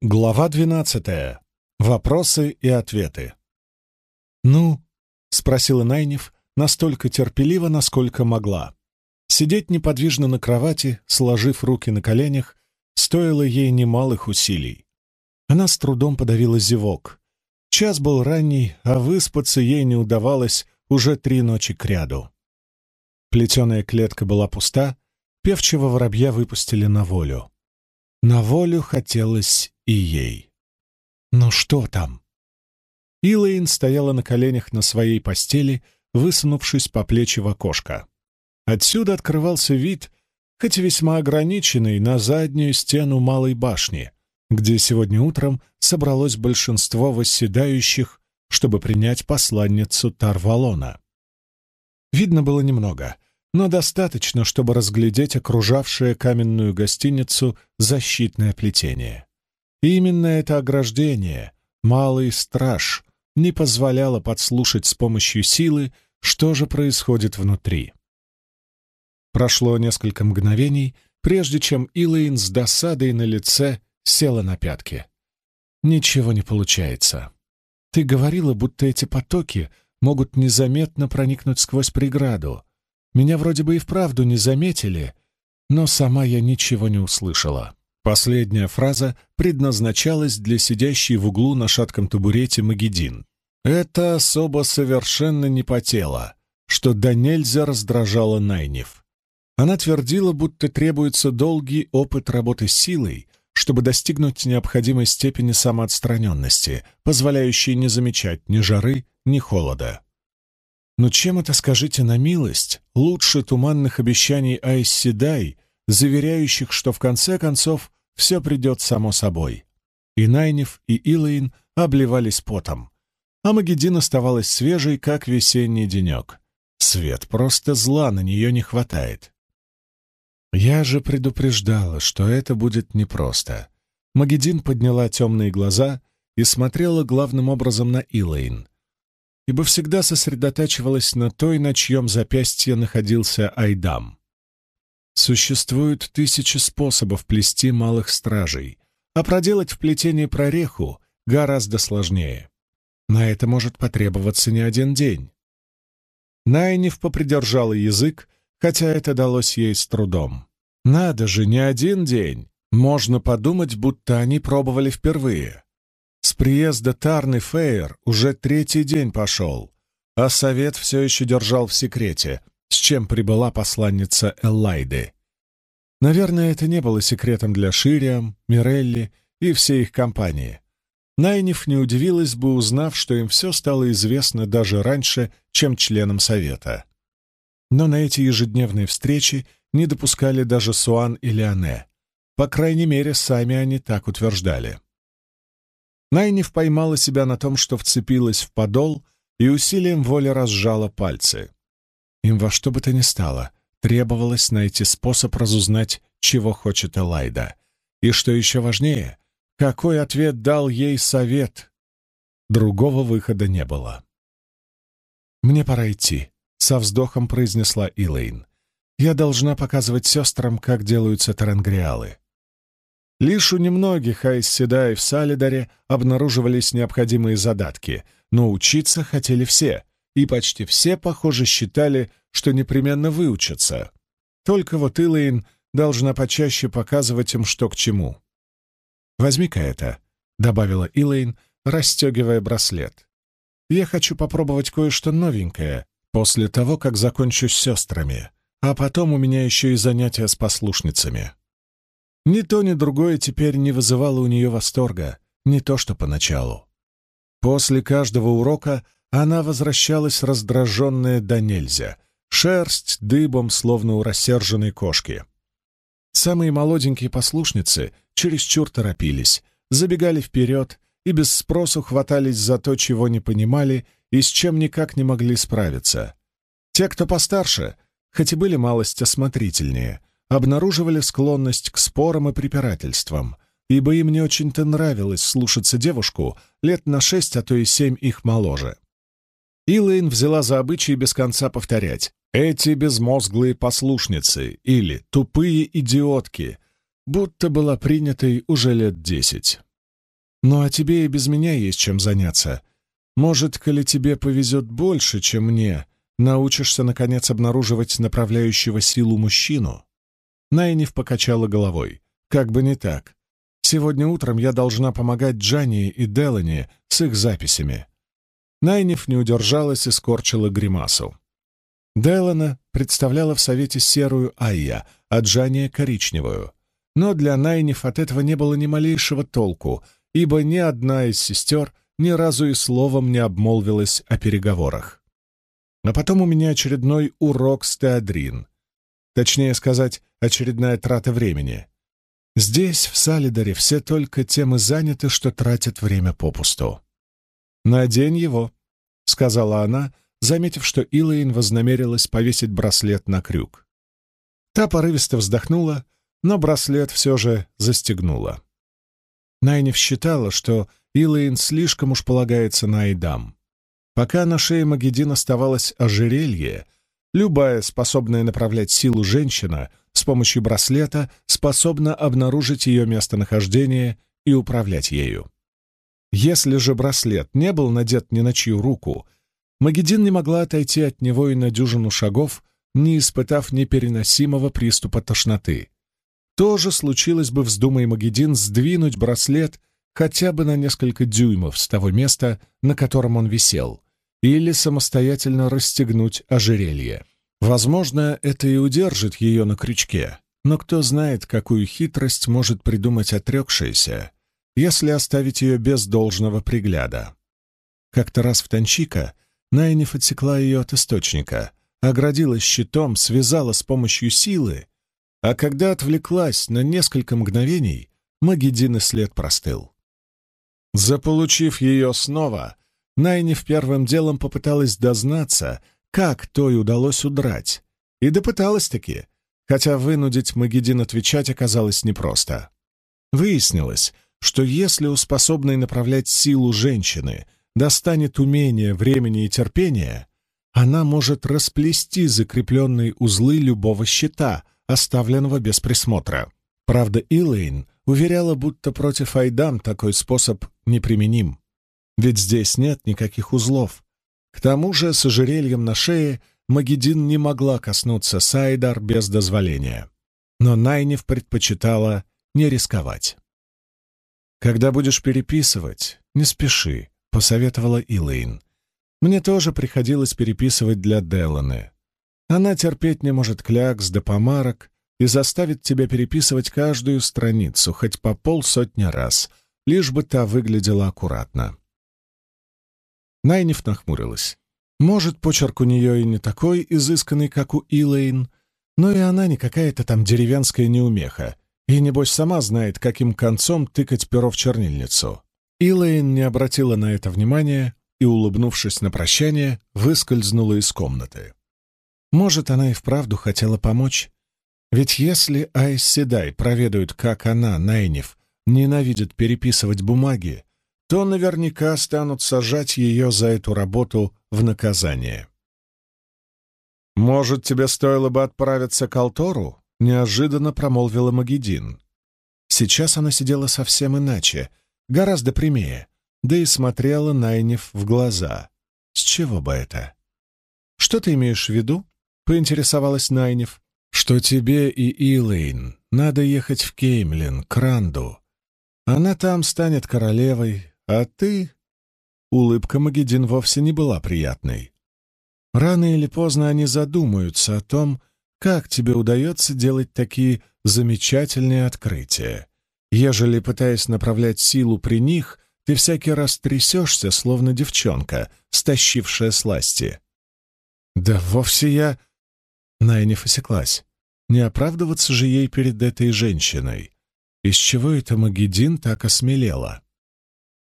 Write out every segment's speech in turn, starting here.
Глава двенадцатая. Вопросы и ответы. «Ну?» — спросила Найнев настолько терпеливо, насколько могла. Сидеть неподвижно на кровати, сложив руки на коленях, стоило ей немалых усилий. Она с трудом подавила зевок. Час был ранний, а выспаться ей не удавалось уже три ночи кряду. Плетеная клетка была пуста, певчего воробья выпустили на волю. На волю хотелось и ей. «Ну что там?» Илэйн стояла на коленях на своей постели, высунувшись по плечи в окошко. Отсюда открывался вид, хоть весьма ограниченный, на заднюю стену малой башни, где сегодня утром собралось большинство восседающих, чтобы принять посланницу Тарвалона. Видно было немного, но достаточно, чтобы разглядеть окружавшее каменную гостиницу защитное плетение. Именно это ограждение, малый страж, не позволяло подслушать с помощью силы, что же происходит внутри. Прошло несколько мгновений, прежде чем Илэйн с досадой на лице села на пятки. «Ничего не получается. Ты говорила, будто эти потоки могут незаметно проникнуть сквозь преграду. Меня вроде бы и вправду не заметили, но сама я ничего не услышала». Последняя фраза предназначалась для сидящей в углу на шатком табурете Магедин. Это особо совершенно не потела, что до нельзя раздражало Найнев. Она твердила, будто требуется долгий опыт работы с силой, чтобы достигнуть необходимой степени самоотстраненности, позволяющей не замечать ни жары, ни холода. Но чем это, скажите на милость, лучше туманных обещаний Айсседай, заверяющих, что в конце концов все придет само собой. И Найнев, и Илэйн обливались потом, а Магедин оставалась свежей, как весенний денек. Свет просто зла на нее не хватает. Я же предупреждала, что это будет непросто. Магедин подняла темные глаза и смотрела главным образом на Илэйн, ибо всегда сосредотачивалась на той, на чьем запястье находился Айдам. Существует тысячи способов плести малых стражей, а проделать в плетении прореху гораздо сложнее. На это может потребоваться не один день. Найниф попридержала язык, хотя это далось ей с трудом. Надо же, не один день. Можно подумать, будто они пробовали впервые. С приезда Тарны Фейер уже третий день пошел, а совет все еще держал в секрете, с чем прибыла посланница Эллайды. Наверное, это не было секретом для Шириам, Мирелли и всей их компании. Найниф не удивилась бы, узнав, что им все стало известно даже раньше, чем членам Совета. Но на эти ежедневные встречи не допускали даже Суан и Леоне. По крайней мере, сами они так утверждали. Найниф поймала себя на том, что вцепилась в подол и усилием воли разжала пальцы. Им во что бы то ни стало требовалось найти способ разузнать, чего хочет Элайда. И что еще важнее, какой ответ дал ей совет. Другого выхода не было. «Мне пора идти», — со вздохом произнесла Илэйн. «Я должна показывать сестрам, как делаются тарангриалы». Лишь у немногих Айсседай в Салидаре обнаруживались необходимые задатки, но учиться хотели все, и почти все, похоже, считали, что непременно выучатся. Только вот Илэйн должна почаще показывать им, что к чему. «Возьми-ка это», — добавила Илэйн, расстегивая браслет. «Я хочу попробовать кое-что новенькое после того, как закончу с сестрами, а потом у меня еще и занятия с послушницами». Ни то, ни другое теперь не вызывало у нее восторга, не то что поначалу. После каждого урока она возвращалась раздраженная до нельзя, шерсть дыбом, словно у рассерженной кошки. Самые молоденькие послушницы чересчур торопились, забегали вперед и без спросу хватались за то, чего не понимали и с чем никак не могли справиться. Те, кто постарше, хоть и были малость осмотрительнее, обнаруживали склонность к спорам и препирательствам, ибо им не очень-то нравилось слушаться девушку лет на шесть, а то и семь их моложе. Илэйн взяла за обычай без конца повторять «эти безмозглые послушницы» или «тупые идиотки», будто была принятой уже лет десять. Ну а тебе и без меня есть чем заняться. Может, коли тебе повезет больше, чем мне, научишься, наконец, обнаруживать направляющего силу мужчину?» Найниф покачала головой. «Как бы не так. Сегодня утром я должна помогать Джанни и Делани с их записями». Найниф не удержалась и скорчила гримасу. Делана представляла в Совете серую Айя, а Джанни — коричневую. Но для Найниф от этого не было ни малейшего толку, ибо ни одна из сестер ни разу и словом не обмолвилась о переговорах. А потом у меня очередной урок с Теодрин. Точнее сказать, очередная трата времени. Здесь, в Салидаре, все только тем и заняты, что тратят время попусту. «Надень его», — сказала она, заметив, что Илэйн вознамерилась повесить браслет на крюк. Та порывисто вздохнула, но браслет все же застегнула. Найнев считала, что Илэйн слишком уж полагается на Айдам. Пока на шее Магедин оставалось ожерелье, любая способная направлять силу женщина с помощью браслета способна обнаружить ее местонахождение и управлять ею. Если же браслет не был надет ни на чью руку, Магедин не могла отойти от него и на дюжину шагов, не испытав непереносимого приступа тошноты. То же случилось бы, вздумай Магедин сдвинуть браслет хотя бы на несколько дюймов с того места, на котором он висел, или самостоятельно расстегнуть ожерелье. Возможно, это и удержит ее на крючке, но кто знает, какую хитрость может придумать отрекшаяся, если оставить ее без должного пригляда. Как-то раз в Танчика Найниф отсекла ее от источника, оградила щитом, связала с помощью силы, а когда отвлеклась на несколько мгновений, Магеддин след простыл. Заполучив ее снова, Найниф первым делом попыталась дознаться, как той удалось удрать, и допыталась-таки, хотя вынудить Магеддин отвечать оказалось непросто. Выяснилось, что если у способной направлять силу женщины достанет умения, времени и терпения, она может расплести закрепленные узлы любого щита, оставленного без присмотра. Правда, Илэйн уверяла, будто против Айдам такой способ неприменим. Ведь здесь нет никаких узлов. К тому же с ожерельем на шее Магедин не могла коснуться Сайдар без дозволения. Но Найнев предпочитала не рисковать. «Когда будешь переписывать, не спеши», — посоветовала Илэйн. «Мне тоже приходилось переписывать для Деланы. Она терпеть не может клякс да помарок, и заставит тебя переписывать каждую страницу хоть по полсотни раз, лишь бы та выглядела аккуратно. Найниф нахмурилась. Может, почерк у нее и не такой изысканный, как у Илэйн, но и она не какая-то там деревенская неумеха, и, небось, сама знает, каким концом тыкать перо в чернильницу. Илэйн не обратила на это внимания и, улыбнувшись на прощание, выскользнула из комнаты. Может, она и вправду хотела помочь, ведь если Айс Седай проведают, как она, Найниф, ненавидит переписывать бумаги, то наверняка станут сажать ее за эту работу в наказание. «Может, тебе стоило бы отправиться к Алтору?» — неожиданно промолвила Магедин. Сейчас она сидела совсем иначе, гораздо прямее, да и смотрела Найниф в глаза. С чего бы это? «Что ты имеешь в виду?» — поинтересовалась Найниф что тебе и Илэйн надо ехать в Кеймлин, к Ранду. Она там станет королевой, а ты...» Улыбка Магедин вовсе не была приятной. «Рано или поздно они задумаются о том, как тебе удается делать такие замечательные открытия. Ежели, пытаясь направлять силу при них, ты всякий раз трясешься, словно девчонка, стащившая сласти». «Да вовсе я...» Найниф осеклась. Не оправдываться же ей перед этой женщиной. Из чего это Магедин так осмелела?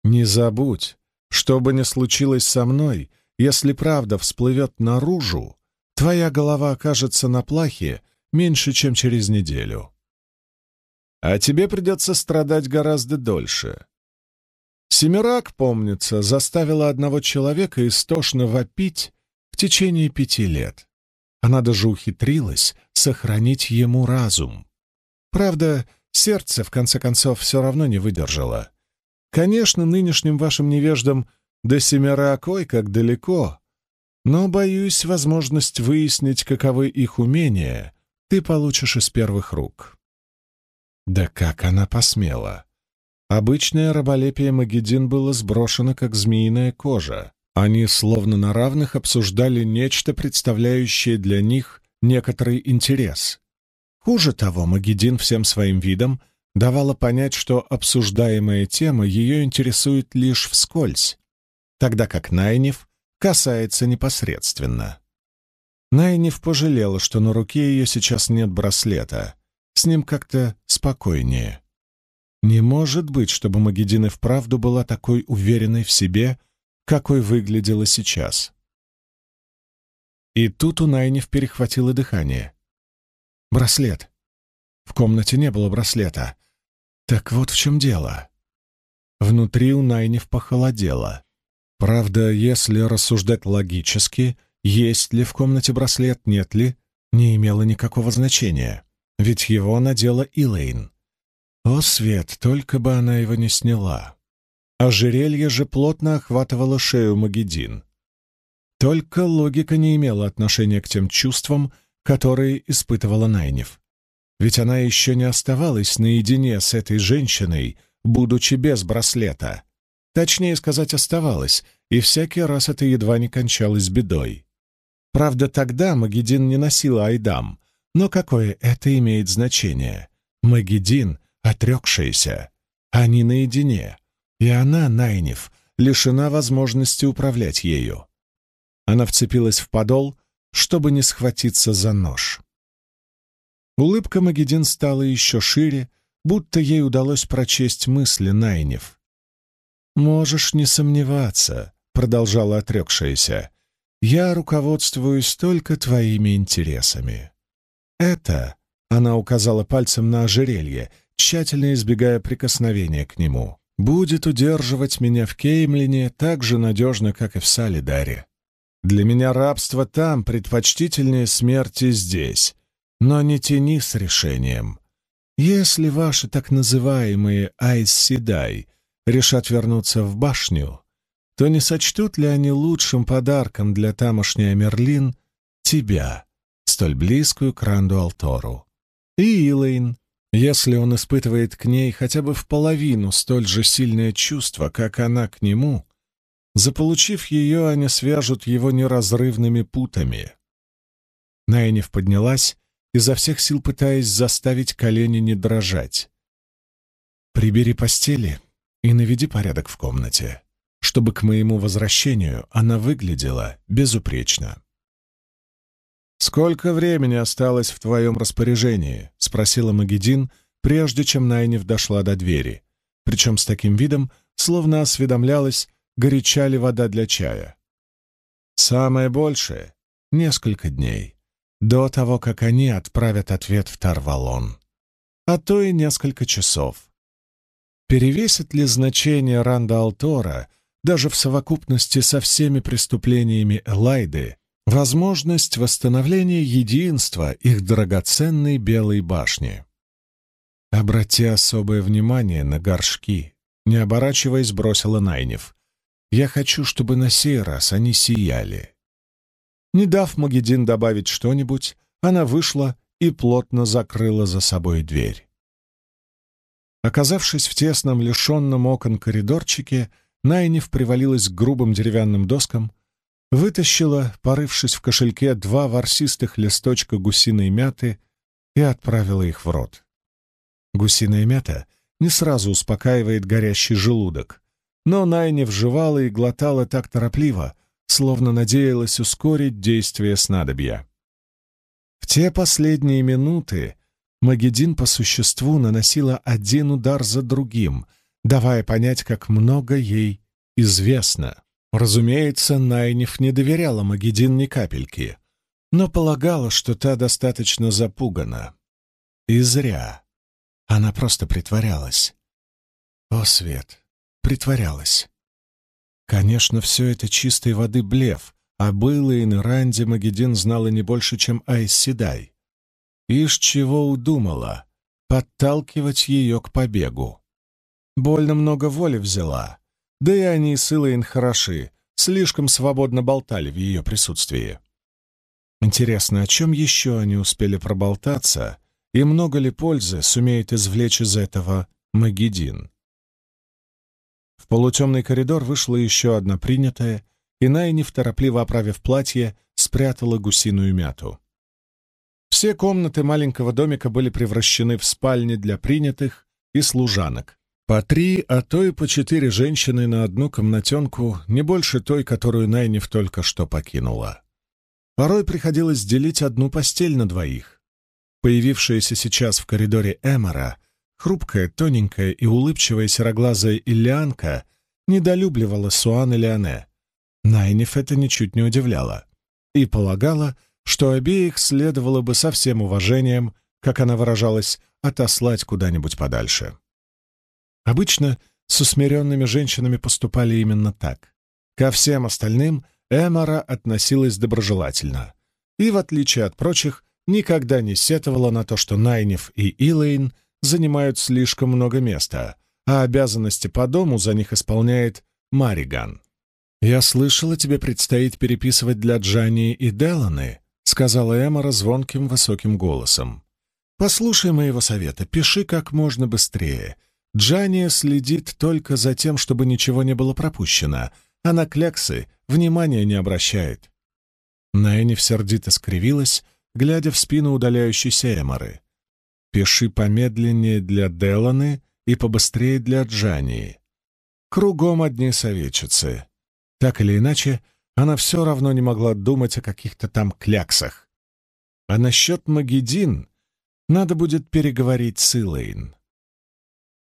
Не забудь, что бы ни случилось со мной, если правда всплывет наружу, твоя голова окажется на плахе меньше, чем через неделю. А тебе придется страдать гораздо дольше. Семирак, помнится, заставила одного человека истошно вопить в течение пяти лет. Она даже ухитрилась сохранить ему разум. Правда, сердце, в конце концов, все равно не выдержало. Конечно, нынешним вашим невеждам до Семеракой как далеко, но, боюсь, возможность выяснить, каковы их умения, ты получишь из первых рук». Да как она посмела! Обычное раболепие Магедин было сброшено, как змеиная кожа. Они словно на равных обсуждали нечто, представляющее для них некоторый интерес. Хуже того, Магедин всем своим видом давала понять, что обсуждаемая тема ее интересует лишь вскользь, тогда как Найнев касается непосредственно. Найнев пожалела, что на руке ее сейчас нет браслета. С ним как-то спокойнее. Не может быть, чтобы Магедин и вправду была такой уверенной в себе, какой выглядела сейчас. И тут у Найнев перехватило дыхание. Браслет. В комнате не было браслета. Так вот в чем дело. Внутри у Найнев похолодело. Правда, если рассуждать логически, есть ли в комнате браслет, нет ли, не имело никакого значения, ведь его надела Илэйн. О, свет, только бы она его не сняла. Ожерелье же плотно охватывало шею Магедин. Только логика не имела отношения к тем чувствам, которые испытывала Найнев. Ведь она еще не оставалась наедине с этой женщиной, будучи без браслета — Точнее сказать, оставалось, и всякий раз это едва не кончалось бедой. Правда, тогда Магедин не носила Айдам, но какое это имеет значение? Магедин, отрекшаяся, они наедине, и она, Найнев, лишена возможности управлять ею. Она вцепилась в подол, чтобы не схватиться за нож. Улыбка Магедин стала еще шире, будто ей удалось прочесть мысли Найнев — «Можешь не сомневаться», — продолжала отрекшаяся, — «я руководствуюсь только твоими интересами». «Это», — она указала пальцем на ожерелье, тщательно избегая прикосновения к нему, «будет удерживать меня в Кеймлине так же надежно, как и в Салидаре. Для меня рабство там предпочтительнее смерти здесь, но не тяни с решением. Если ваши так называемые Айс-Седай — решат вернуться в башню, то не сочтут ли они лучшим подарком для тамошней Амерлин тебя, столь близкую к Ранду Алтору? И Илэйн, если он испытывает к ней хотя бы в половину столь же сильное чувство, как она к нему, заполучив ее, они свяжут его неразрывными путами. Найнев поднялась, изо всех сил пытаясь заставить колени не дрожать. «Прибери постели и наведи порядок в комнате, чтобы к моему возвращению она выглядела безупречно. «Сколько времени осталось в твоем распоряжении?» — спросила Магедин, прежде чем Найнев дошла до двери, причем с таким видом, словно осведомлялась, горяча ли вода для чая. «Самое большее — несколько дней, до того, как они отправят ответ в Тарвалон, а то и несколько часов, Перевесит ли значение Ранда Алтора даже в совокупности со всеми преступлениями Элайды возможность восстановления единства их драгоценной Белой башни? «Обрати особое внимание на горшки», — не оборачиваясь, бросила Найнев. «Я хочу, чтобы на сей раз они сияли». Не дав Магедин добавить что-нибудь, она вышла и плотно закрыла за собой дверь. Оказавшись в тесном, лишенном окон коридорчике, Найнев привалилась к грубым деревянным доскам, вытащила, порывшись в кошельке, два ворсистых листочка гусиной мяты и отправила их в рот. Гусиная мята не сразу успокаивает горящий желудок, но Найнев жевала и глотала так торопливо, словно надеялась ускорить действие снадобья. В те последние минуты Магедин по существу наносила один удар за другим, давая понять, как много ей известно. Разумеется, Найниф не доверяла Магедин ни капельки, но полагала, что та достаточно запугана. И зря. Она просто притворялась. О, Свет, притворялась. Конечно, все это чистой воды блеф, а было и на Ранде Магедин знала не больше, чем Айс Седай. Ишь чего удумала — подталкивать ее к побегу. Больно много воли взяла. Да и они с Илэйн хороши, слишком свободно болтали в ее присутствии. Интересно, о чем еще они успели проболтаться, и много ли пользы сумеет извлечь из этого Магедин? В полутемный коридор вышла еще одна принятая, и Найниф, торопливо оправив платье, спрятала гусиную мяту. Все комнаты маленького домика были превращены в спальни для принятых и служанок. По три, а то и по четыре женщины на одну комнатенку, не больше той, которую Найниф только что покинула. Порой приходилось делить одну постель на двоих. Появившаяся сейчас в коридоре Эмора, хрупкая, тоненькая и улыбчивая сероглазая Иллианка недолюбливала Суан и Леоне. Найниф это ничуть не удивляло. И полагала, что обеих следовало бы со всем уважением, как она выражалась, отослать куда-нибудь подальше. Обычно с усмиренными женщинами поступали именно так. Ко всем остальным Эмора относилась доброжелательно и, в отличие от прочих, никогда не сетовала на то, что Найниф и Илэйн занимают слишком много места, а обязанности по дому за них исполняет Мариган. «Я слышала, тебе предстоит переписывать для Джани и Деланы», сказала Эмора звонким высоким голосом. «Послушай моего совета, пиши как можно быстрее. Джания следит только за тем, чтобы ничего не было пропущено, а на кляксы внимания не обращает». Найниф сердито скривилась, глядя в спину удаляющейся Эморы. «Пиши помедленнее для Деланы и побыстрее для Джании. Кругом одни советчицы. Так или иначе, она все равно не могла думать о каких-то там кляксах. А насчет Магедин надо будет переговорить с Илэйн.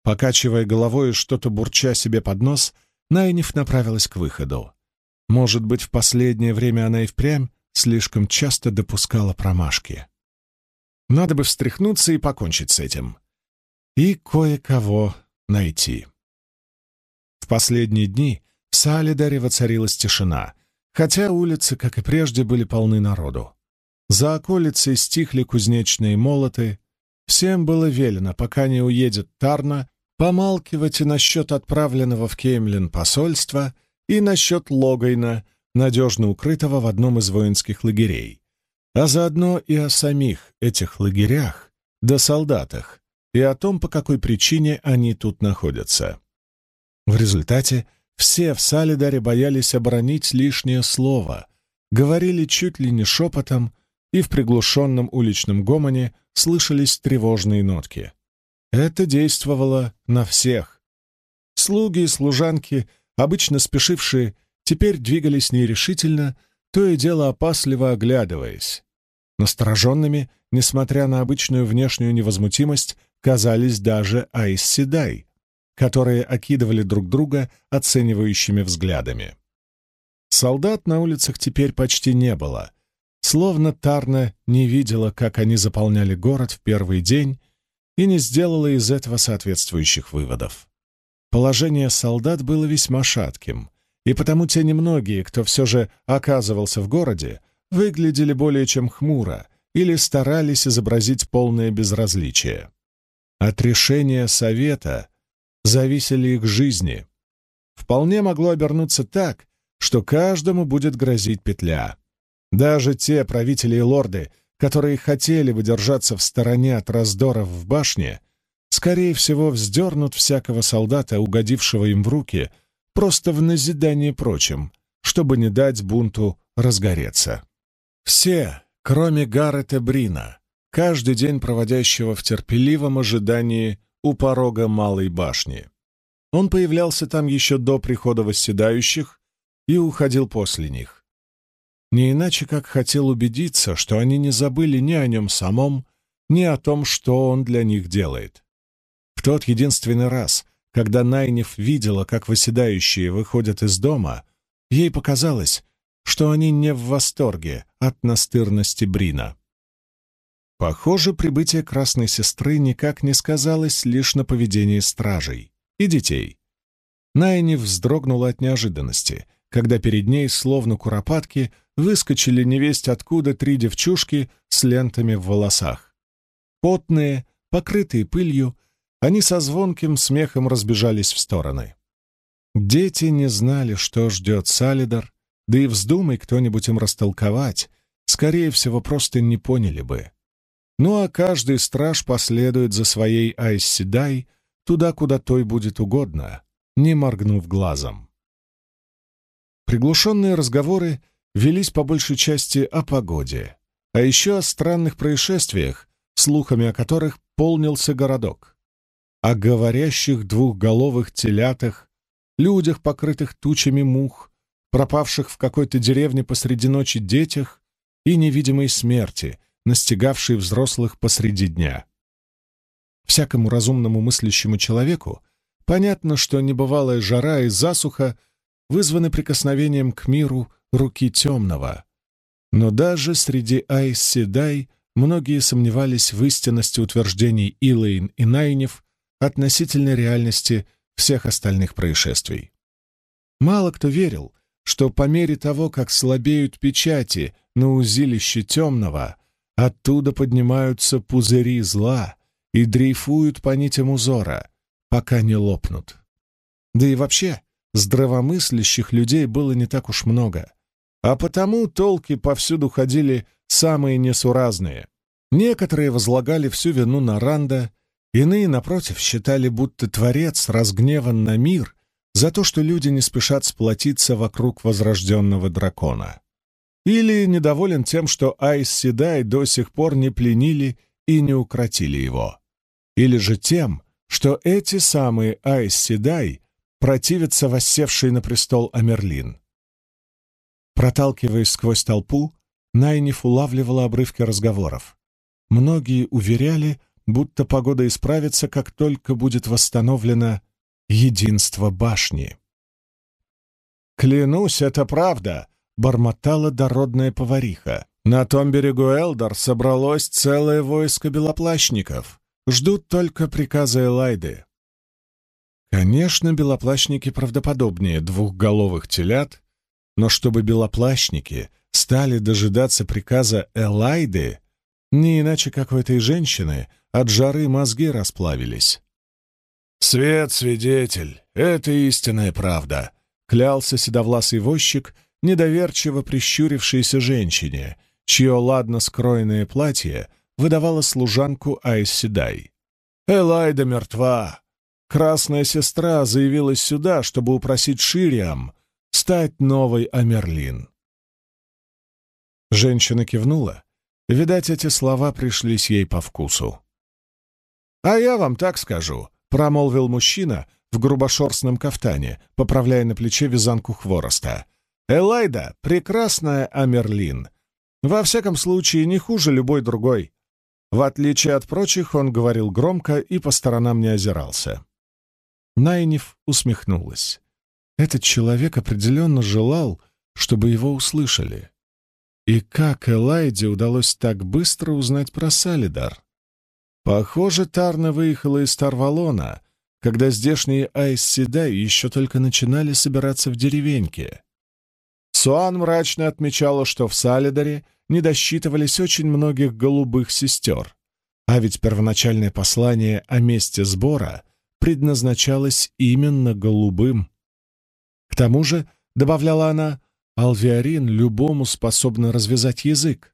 Покачивая головой и что-то бурча себе под нос, Найниф направилась к выходу. Может быть, в последнее время она и впрямь слишком часто допускала промашки. Надо бы встряхнуться и покончить с этим. И кое-кого найти. В последние дни в Салидаре воцарилась тишина, хотя улицы, как и прежде, были полны народу. За околицей стихли кузнечные молоты. Всем было велено, пока не уедет Тарна, помалкивать и насчет отправленного в Кеймлин посольства, и насчет Логайна, надежно укрытого в одном из воинских лагерей, а заодно и о самих этих лагерях, да солдатах, и о том, по какой причине они тут находятся. В результате все в Салидаре боялись оборонить лишнее слово, говорили чуть ли не шепотом, и в приглушенном уличном гомоне слышались тревожные нотки. Это действовало на всех. Слуги и служанки, обычно спешившие, теперь двигались нерешительно, то и дело опасливо оглядываясь. Настороженными, несмотря на обычную внешнюю невозмутимость, казались даже Айс которые окидывали друг друга оценивающими взглядами. Солдат на улицах теперь почти не было, словно Тарна не видела, как они заполняли город в первый день и не сделала из этого соответствующих выводов. Положение солдат было весьма шатким, и потому те немногие, кто все же оказывался в городе, выглядели более чем хмуро или старались изобразить полное безразличие. От решения совета зависели их жизни. Вполне могло обернуться так, что каждому будет грозить петля. Даже те правители и лорды, которые хотели бы держаться в стороне от раздоров в башне, скорее всего, вздернут всякого солдата, угодившего им в руки, просто в назидание прочим, чтобы не дать бунту разгореться. Все, кроме Гаррета Брина, каждый день проводящего в терпеливом ожидании у порога Малой башни. Он появлялся там еще до прихода восседающих и уходил после них. Не иначе, как хотел убедиться, что они не забыли ни о нем самом, ни о том, что он для них делает. В тот единственный раз, когда Найнев видела, как восседающие выходят из дома, ей показалось, что они не в восторге от настырности Брина. Похоже, прибытие красной сестры никак не сказалось лишь на поведении стражей и детей. Найни вздрогнула от неожиданности, когда перед ней, словно куропатки, выскочили невесть откуда три девчушки с лентами в волосах. Потные, покрытые пылью, они со звонким смехом разбежались в стороны. Дети не знали, что ждет Салидар, да и вздумай кто-нибудь им растолковать, скорее всего, просто не поняли бы. Ну а каждый страж последует за своей Айсседай туда, куда той будет угодно, не моргнув глазом. Приглушенные разговоры велись по большей части о погоде, а еще о странных происшествиях, слухами о которых полнился городок, о говорящих двухголовых телятах, людях, покрытых тучами мух, пропавших в какой-то деревне посреди ночи детях и невидимой смерти, настигавшей взрослых посреди дня. Всякому разумному мыслящему человеку понятно, что небывалая жара и засуха вызваны прикосновением к миру руки темного. Но даже среди Айс Седай многие сомневались в истинности утверждений Илэйн и Найнев относительно реальности всех остальных происшествий. Мало кто верил, что по мере того, как слабеют печати на узилище темного, оттуда поднимаются пузыри зла и дрейфуют по нитям узора, пока не лопнут. Да и вообще, здравомыслящих людей было не так уж много, а потому толки повсюду ходили самые несуразные. Некоторые возлагали всю вину на Ранда, иные, напротив, считали, будто Творец разгневан на мир за то, что люди не спешат сплотиться вокруг возрожденного дракона. Или недоволен тем, что Айс Седай до сих пор не пленили и не укротили его. Или же тем, что эти самые Айс Седай противятся воссевшей на престол Амерлин. Проталкиваясь сквозь толпу, Найниф улавливала обрывки разговоров. Многие уверяли, будто погода исправится, как только будет восстановлено единство башни. «Клянусь, это правда!» — бормотала дородная повариха. «На том берегу Элдор собралось целое войско белоплащников. Ждут только приказа Элайды». Конечно, белоплащники правдоподобнее двухголовых телят, но чтобы белоплащники стали дожидаться приказа Элайды, не иначе как у этой женщины от жары мозги расплавились. «Свет, свидетель, это истинная правда», — клялся седовласый возчик, недоверчиво прищурившейся женщине, чье ладно скроенное платье выдавало служанку Айсседай. «Элайда мертва. Красная сестра заявилась сюда, чтобы упросить Шириам стать новой Амерлин». Женщина кивнула, Видать, эти слова пришлись ей по вкусу. «А я вам так скажу», — промолвил мужчина в грубошерстном кафтане, поправляя на плече вязанку хвороста. «Элайда — прекрасная Амерлин. Во всяком случае, не хуже любой другой». В отличие от прочих, он говорил громко и по сторонам не озирался. Найниф усмехнулась. Этот человек определенно желал, чтобы его услышали. И как Элайде удалось так быстро узнать про Салидар? Похоже, Тарна выехала из Тарвалона, когда здешние Айс-Седай еще только начинали собираться в деревеньке. Суан мрачно отмечала, что в Салидаре не досчитывались очень многих голубых сестер, а ведь первоначальное послание о месте сбора предназначалось именно голубым. К тому же, добавляла она, Алвиарин любому способна развязать язык.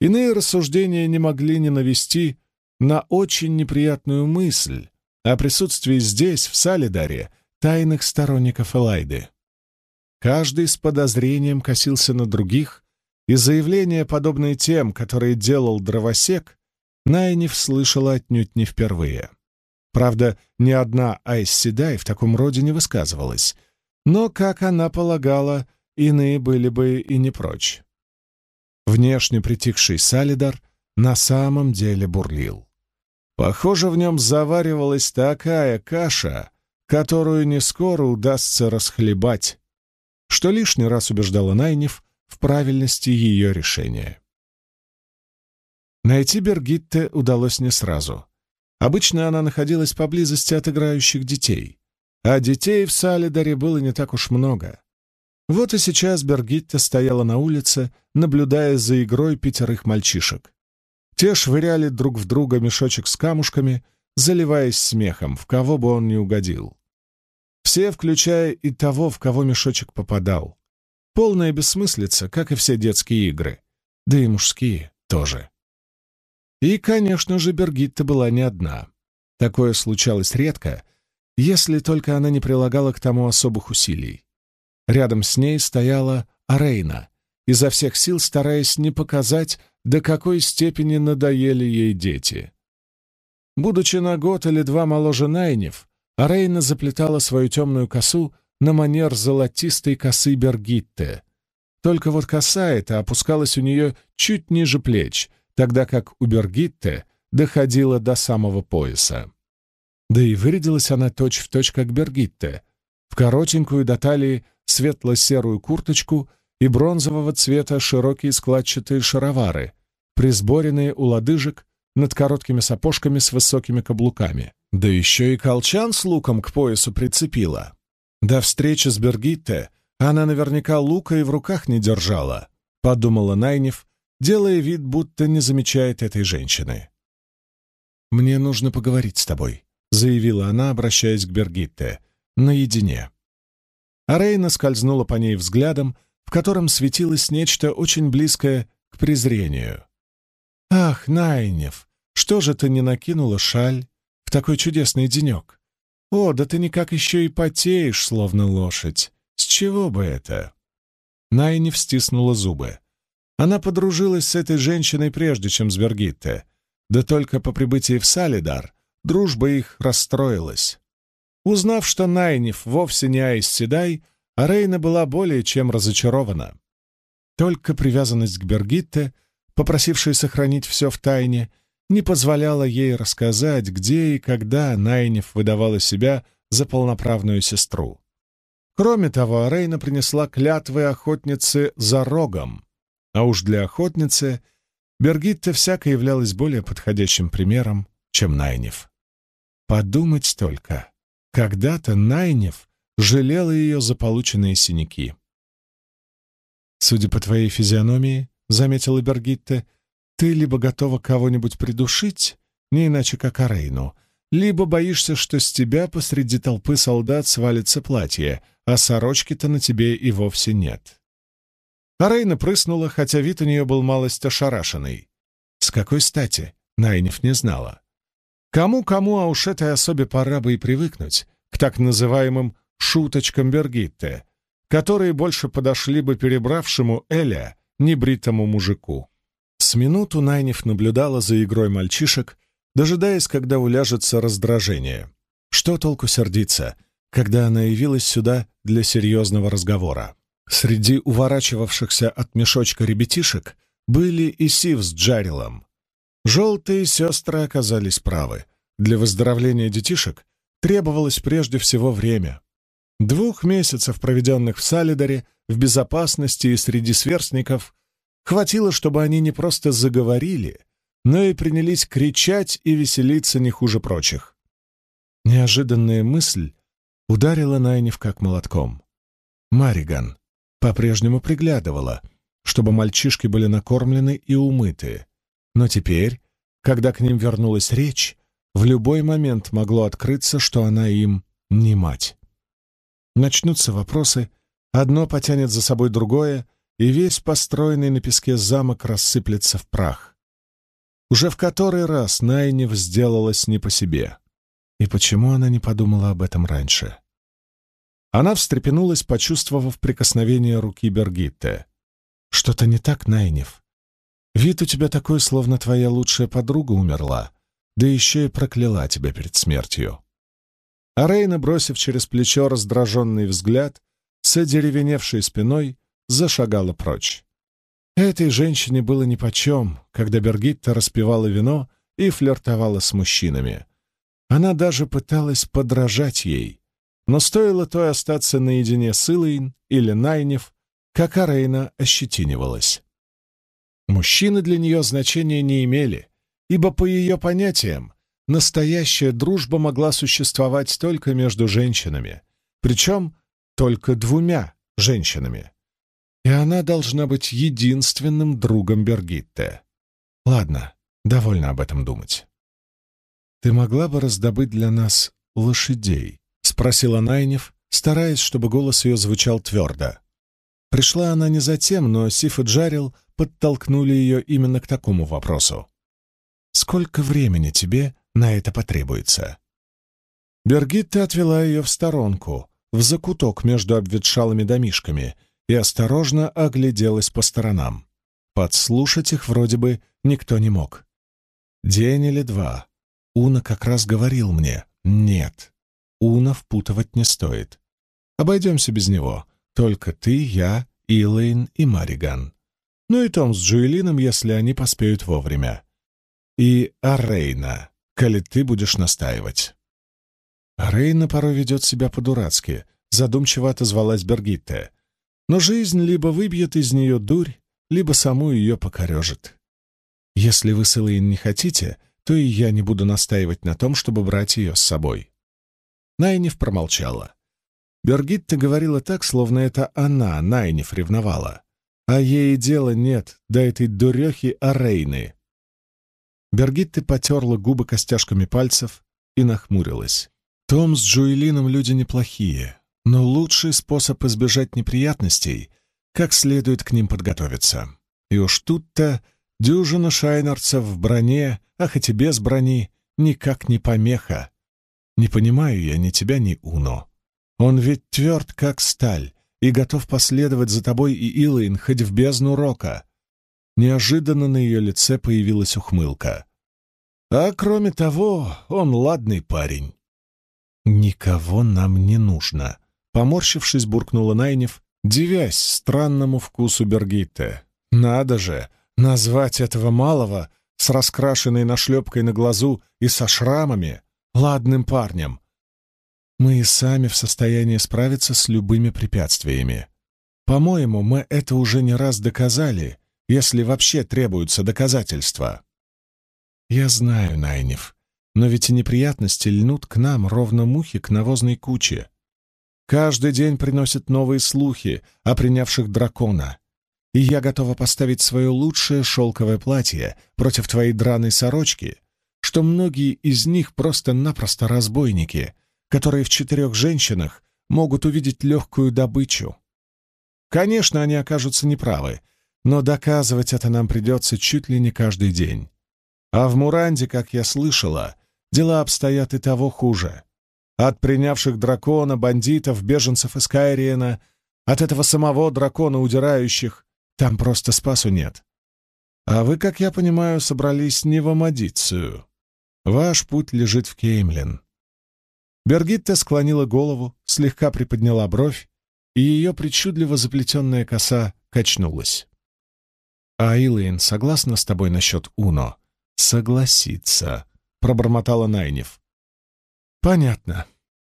Иные рассуждения не могли не навести на очень неприятную мысль о присутствии здесь, в Салидаре, тайных сторонников Элайды. Каждый с подозрением косился на других, и заявления, подобные тем, которые делал дровосек, Найниф слышала отнюдь не впервые. Правда, ни одна Айс Седай в таком роде не высказывалась, но, как она полагала, иные были бы и не прочь. Внешне притихший Салидар на самом деле бурлил. Похоже, в нем заваривалась такая каша, которую не скоро удастся расхлебать, что лишний раз убеждала Найниф в правильности ее решения. Найти Бергитте удалось не сразу. Обычно она находилась поблизости от играющих детей, а детей в Салидаре было не так уж много. Вот и сейчас Бергитта стояла на улице, наблюдая за игрой пятерых мальчишек. Те швыряли друг в друга мешочек с камушками, заливаясь смехом, в кого бы он ни угодил. Все, включая и того, в кого мешочек попадал. Полная бессмыслица, как и все детские игры. Да и мужские тоже. И, конечно же, Бергитта была не одна. Такое случалось редко, если только она не прилагала к тому особых усилий. Рядом с ней стояла Арейна, изо всех сил стараясь не показать, до какой степени надоели ей дети. Будучи на год или два моложе Найнев, Арейна заплетала свою темную косу на манер золотистой косы Бергитте. Только вот коса эта опускалась у нее чуть ниже плеч, тогда как у Бергитте доходила до самого пояса. Да и вырядилась она точь-в-точь, точь, как Бергитте, в коротенькую до талии светло-серую курточку и бронзового цвета широкие складчатые шаровары, присборенные у лодыжек над короткими сапожками с высокими каблуками. Да еще и колчан с луком к поясу прицепила. До встречи с Бергитте она наверняка лука и в руках не держала, подумала Найнев, делая вид, будто не замечает этой женщины. «Мне нужно поговорить с тобой», — заявила она, обращаясь к Бергитте, — «наедине». А Рейна скользнула по ней взглядом, в котором светилось нечто очень близкое к презрению. «Ах, Найнев, что же ты не накинула шаль такой чудесный денек? О, да ты никак еще и потеешь, словно лошадь. С чего бы это?» Найнев стиснула зубы. Она подружилась с этой женщиной прежде, чем с Бергитте. Да только по прибытии в Салидар дружба их расстроилась. Узнав, что Найнев вовсе не Айс Седай, Рейна была более чем разочарована. Только привязанность к Бергитте попросившая сохранить все в тайне, не позволяла ей рассказать, где и когда Найнев выдавала себя за полноправную сестру. Кроме того, Рейна принесла клятвы охотницы за рогом, а уж для охотницы Бергитта всяко являлась более подходящим примером, чем Найнев. Подумать только, когда-то Найнев жалела ее за полученные синяки. Судя по твоей физиономии, заметила Бергитте, ты либо готова кого-нибудь придушить, не иначе как Арейну, либо боишься, что с тебя посреди толпы солдат свалится платье, а сорочки-то на тебе и вовсе нет. Арейна прыснула, хотя вид у нее был малость ошарашенный. С какой стати? Найнев не знала. Кому-кому, а уж этой особе пора бы и привыкнуть к так называемым «шуточкам Бергитте», которые больше подошли бы перебравшему Эля небритому мужику. С минуту Найниф наблюдала за игрой мальчишек, дожидаясь, когда уляжется раздражение. Что толку сердиться, когда она явилась сюда для серьезного разговора? Среди уворачивавшихся от мешочка ребятишек были и Сив с Джарилом. Желтые сестры оказались правы. Для выздоровления детишек требовалось прежде всего время. Двух месяцев, проведенных в Салидаре, в безопасности и среди сверстников, хватило, чтобы они не просто заговорили, но и принялись кричать и веселиться не хуже прочих. Неожиданная мысль ударила Найнев как молотком. Мариган по-прежнему приглядывала, чтобы мальчишки были накормлены и умыты, но теперь, когда к ним вернулась речь, в любой момент могло открыться, что она им не мать. Начнутся вопросы, одно потянет за собой другое, и весь построенный на песке замок рассыплется в прах. Уже в который раз Найнев сделалась не по себе. И почему она не подумала об этом раньше? Она встрепенулась, почувствовав прикосновение руки Бергитте. «Что-то не так, Найнев. Вид у тебя такой, словно твоя лучшая подруга умерла, да еще и прокляла тебя перед смертью». А Рейна, бросив через плечо раздраженный взгляд, с одеревеневшей спиной зашагала прочь. Этой женщине было нипочем, когда Бергитта распивала вино и флиртовала с мужчинами. Она даже пыталась подражать ей, но стоило той остаться наедине с Илайн или Найнев, как Арейна ощетинивалась. Мужчины для нее значения не имели, ибо по ее понятиям настоящая дружба могла существовать только между женщинами, причем только двумя женщинами. И она должна быть единственным другом Бергитте. Ладно, довольно об этом думать. «Ты могла бы раздобыть для нас лошадей?» — спросила Найнев, стараясь, чтобы голос ее звучал твердо. Пришла она не за тем, но Сиф и Джарил подтолкнули ее именно к такому вопросу. «Сколько времени тебе на это потребуется?» Бергитта отвела ее в сторонку, в закуток между обветшалыми домишками, и осторожно огляделась по сторонам. Подслушать их вроде бы никто не мог. День или два. Уна как раз говорил мне «нет». Уна впутывать не стоит. Обойдемся без него. Только ты, я, Илэйн и Мариган. Ну и Том с Джуэлином, если они поспеют вовремя. И Арейна, коли ты будешь настаивать. Арейна порой ведет себя по-дурацки, задумчиво отозвалась Бергитте. Но жизнь либо выбьет из нее дурь, либо саму ее покорежит. Если вы с Элэйн не хотите, то и я не буду настаивать на том, чтобы брать ее с собой. Найниф промолчала. Бергитта говорила так, словно это она, Найниф, ревновала. А ей дела нет до этой дурехи Арейны. Бергитта потерла губы костяшками пальцев и нахмурилась. Том с Джуэлином люди неплохие, но лучший способ избежать неприятностей — как следует к ним подготовиться. И уж тут-то дюжина шайнарцев в броне, а хоть и без брони, никак не помеха. Не понимаю я ни тебя, ни Уно. Он ведь тверд, как сталь, и готов последовать за тобой и Илайн хоть в бездну рока. Неожиданно на ее лице появилась ухмылка. А кроме того, он ладный парень. «Никого нам не нужно», — поморщившись, буркнула Найнев, дивясь странному вкусу Бергитте. «Надо же, назвать этого малого с раскрашенной нашлепкой на глазу и со шрамами ладным парнем. Мы и сами в состоянии справиться с любыми препятствиями. По-моему, мы это уже не раз доказали, если вообще требуются доказательства. Я знаю, Найнев, но ведь и неприятности льнут к нам ровно мухи к навозной куче. Каждый день приносят новые слухи о принявших дракона, и я готова поставить свое лучшее шелковое платье против твоей драной сорочки, что многие из них просто-напросто разбойники, которые в четырех женщинах могут увидеть легкую добычу. Конечно, они окажутся неправы, но доказывать это нам придется чуть ли не каждый день. А в Муранде, как я слышала, дела обстоят и того хуже. От принявших дракона, бандитов, беженцев из Кайриена, от этого самого дракона удирающих, там просто спасу нет. А вы, как я понимаю, собрались не в Амадицию. Ваш путь лежит в Кеймлин. Бергитта склонила голову, слегка приподняла бровь, и ее причудливо заплетенная коса качнулась. «А Илэйн согласна с тобой насчет Уно?» «Согласится», — пробормотала Найнев. «Понятно.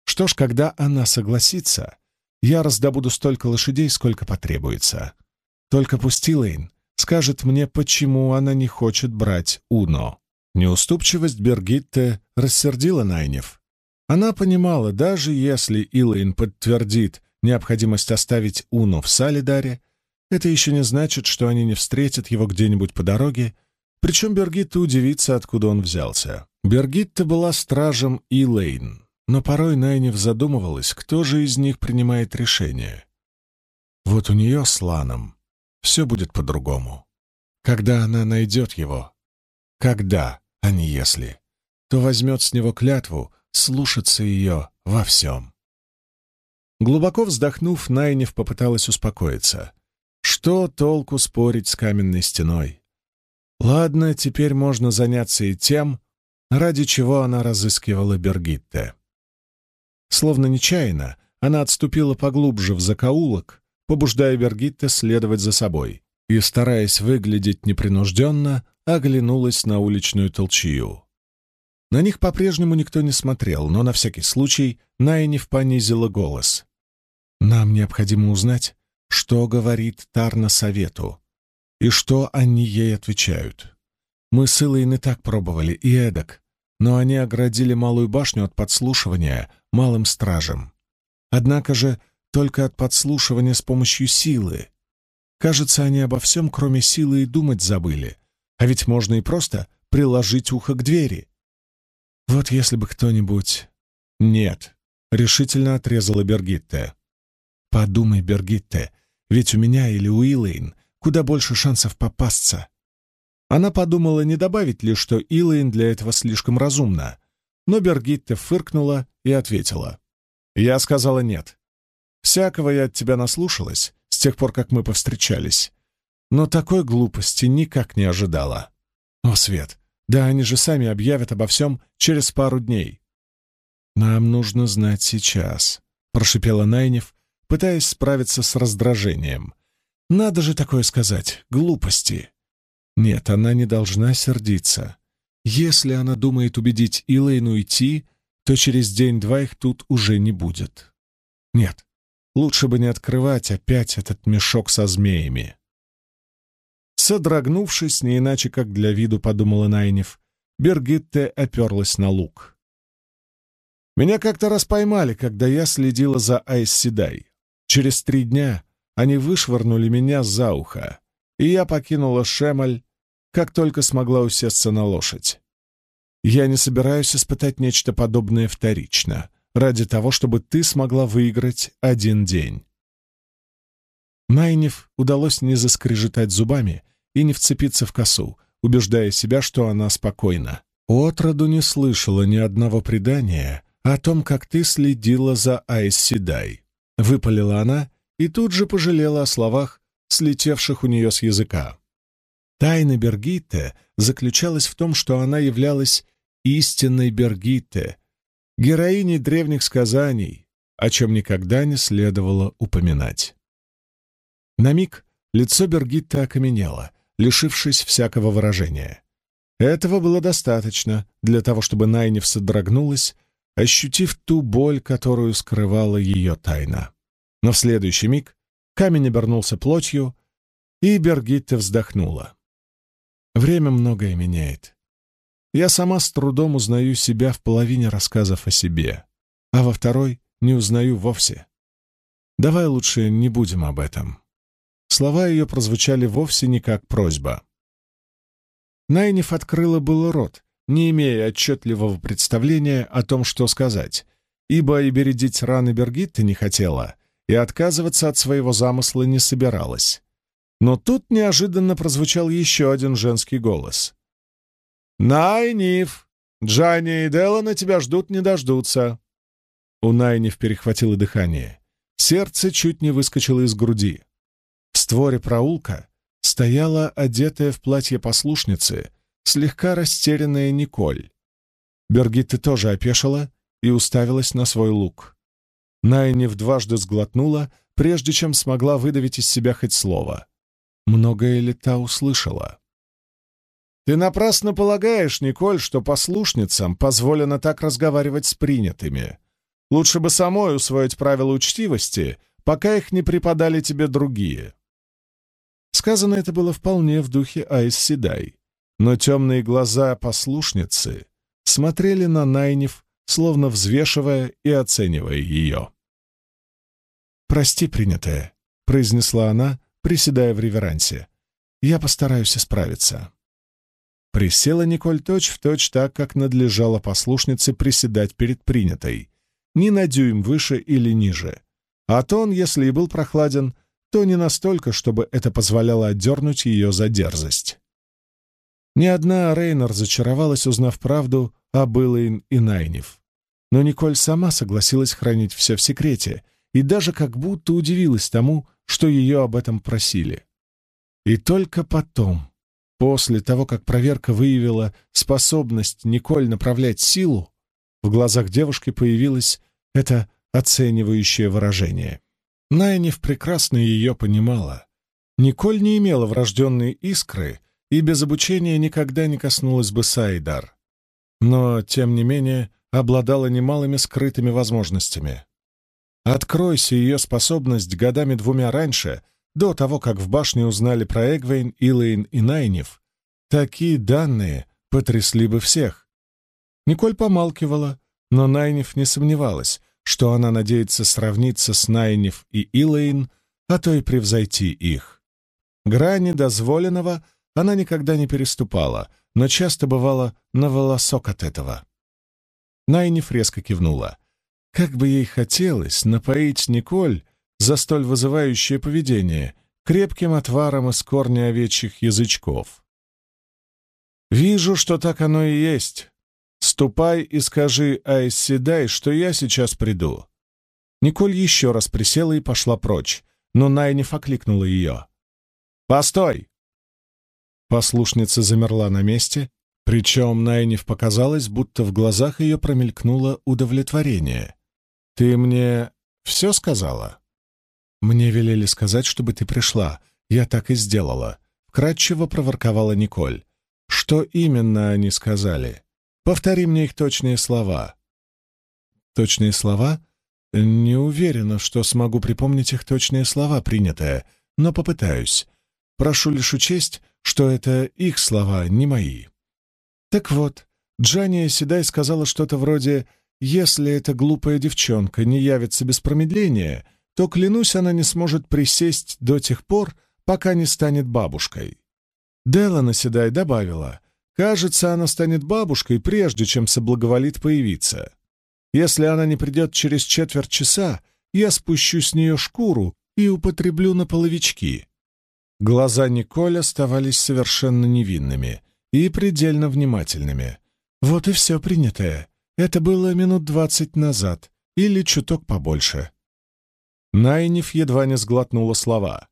Что ж, когда она согласится, я раздобуду столько лошадей, сколько потребуется. Только пусть Илэйн скажет мне, почему она не хочет брать Уно». Неуступчивость Бергитте рассердила Найнев. Она понимала, даже если Илэйн подтвердит необходимость оставить Уно в Салидаре, это еще не значит, что они не встретят его где-нибудь по дороге, причем Бергитта удивится, откуда он взялся. Бергитта была стражем Илэйн, но порой Найнев задумывалась, кто же из них принимает решение. Вот у нее с Ланом все будет по-другому. Когда она найдет его, когда, а не если, то возьмет с него клятву слушаться ее во всем. Глубоко вздохнув, Найнев попыталась успокоиться. Что толку спорить с каменной стеной? Ладно, теперь можно заняться и тем, ради чего она разыскивала Бергитте. Словно нечаянно, она отступила поглубже в закоулок, побуждая Бергитте следовать за собой, и, стараясь выглядеть непринужденно, оглянулась на уличную толчью. На них по-прежнему никто не смотрел, но на всякий случай Найниф понизила голос. «Нам необходимо узнать, что говорит Тарна совету, и что они ей отвечают. Мы с Илой и так пробовали, и эдак, но они оградили малую башню от подслушивания малым стражем. Однако же только от подслушивания с помощью силы. Кажется, они обо всем, кроме силы, и думать забыли. А ведь можно и просто приложить ухо к двери. Вот если бы кто-нибудь... Нет, решительно отрезала Бергитте. Подумай, Бергитте, ведь у меня или у Илэйн куда больше шансов попасться. Она подумала, не добавить ли, что Илэйн для этого слишком разумна, но Бергитте фыркнула и ответила. «Я сказала нет. Всякого я от тебя наслушалась с тех пор, как мы повстречались, но такой глупости никак не ожидала. О, Свет, да они же сами объявят обо всем через пару дней». «Нам нужно знать сейчас», — прошипела Найнев, пытаясь справиться с раздражением. «Надо же такое сказать. Глупости». Нет, она не должна сердиться. Если она думает убедить Илэйн уйти, то через день-два их тут уже не будет. Нет, лучше бы не открывать опять этот мешок со змеями. Содрогнувшись, не иначе как для виду, подумала Найнев, Бергитте оперлась на лук. Меня как-то раз поймали, когда я следила за Айс. Через три дня они вышвырнули меня за ухо, и я покинула Шемаль как только смогла усесться на лошадь. Я не собираюсь испытать нечто подобное вторично, ради того, чтобы ты смогла выиграть один день. Найнев удалось не заскрежетать зубами и не вцепиться в косу, убеждая себя, что она спокойна. Отроду не слышала ни одного предания о том, как ты следила за Айс Седай. Выпалила она и тут же пожалела о словах, слетевших у нее с языка. Тайна Бергитте заключалась в том, что она являлась истинной Бергитте, героиней древних сказаний, о чем никогда не следовало упоминать. На миг лицо Бергитты окаменело, лишившись всякого выражения. Этого было достаточно для того, чтобы Найнев содрогнулась, ощутив ту боль, которую скрывала ее тайна. Но в следующий миг камень обернулся плотью, и Бергитта вздохнула. Время многое меняет. Я сама с трудом узнаю себя в половине рассказов о себе, а во второй не узнаю вовсе. Давай лучше не будем об этом. Слова ее прозвучали вовсе не как просьба. Найниф открыла было рот, не имея отчетливого представления о том, что сказать, ибо и бередить раны Бергитты не хотела, и отказываться от своего замысла не собиралась. Но тут неожиданно прозвучал еще один женский голос. «Найниф! Джанни и Делана тебя ждут, не дождутся!» У Найниф перехватило дыхание. Сердце чуть не выскочило из груди. В створе проулка стояла одетая в платье послушницы, слегка растерянная Николь. Бергитта тоже опешила и уставилась на свой лук. Найниф дважды сглотнула, прежде чем смогла выдавить из себя хоть слово. Многое ли та услышала? «Ты напрасно полагаешь, Николь, что послушницам позволено так разговаривать с принятыми. Лучше бы самой усвоить правила учтивости, пока их не преподали тебе другие». Сказано это было вполне в духе Айс Седай, но темные глаза послушницы смотрели на Найнев, словно взвешивая и оценивая ее. «Прости, принятая», — произнесла она, приседая в реверансе. «Я постараюсь исправиться». Присела Николь точь-в-точь точь так, как надлежало послушнице приседать перед принятой, ни на дюйм выше или ниже. А тон, если и был прохладен, то не настолько, чтобы это позволяло отдернуть ее за дерзость. Ни одна Рейна разочаровалась, узнав правду об Илэйн и Найнев. Но Николь сама согласилась хранить все в секрете и даже как будто удивилась тому, что ее об этом просили. И только потом, после того, как проверка выявила способность Николь направлять силу, в глазах девушки появилось это оценивающее выражение. Найниф прекрасно ее понимала. Николь не имела врожденной искры и без обучения никогда не коснулась бы Сайдар. Но, тем не менее, обладала немалыми скрытыми возможностями. Откройся ее способность годами двумя раньше, до того, как в башне узнали про Эгвейн, Илэйн и Найнев, такие данные потрясли бы всех. Николь помалкивала, но Найнев не сомневалась, что она надеется сравниться с Найнев и Илэйн, а то и превзойти их. Грани дозволенного она никогда не переступала, но часто бывала на волосок от этого. Найниф резко кивнула. Как бы ей хотелось напоить Николь за столь вызывающее поведение крепким отваром из корня овечьих язычков. «Вижу, что так оно и есть. Ступай и скажи Айсседай, что я сейчас приду». Николь еще раз присела и пошла прочь, но Найниф окликнула ее. «Постой!» Послушница замерла на месте, причем Найниф показалось, будто в глазах ее промелькнуло удовлетворение. «Ты мне все сказала?» «Мне велели сказать, чтобы ты пришла. Я так и сделала», — вкратчиво проворковала Николь. «Что именно они сказали? Повтори мне их точные слова». «Точные слова?» «Не уверена, что смогу припомнить их точные слова, принятые, но попытаюсь. Прошу лишь учесть, что это их слова, не мои». Так вот, Джания Седай сказала что-то вроде «Если эта глупая девчонка не явится без промедления, то, клянусь, она не сможет присесть до тех пор, пока не станет бабушкой». Делана Седай добавила «Кажется, она станет бабушкой, прежде чем соблаговолит появиться». Если она не придет через четверть часа, я спущу с нее шкуру и употреблю на половички». Глаза Николь оставались совершенно невинными и предельно внимательными. «Вот и все принятое. Это было минут двадцать назад, или чуток побольше». Найниф едва не сглотнула слова.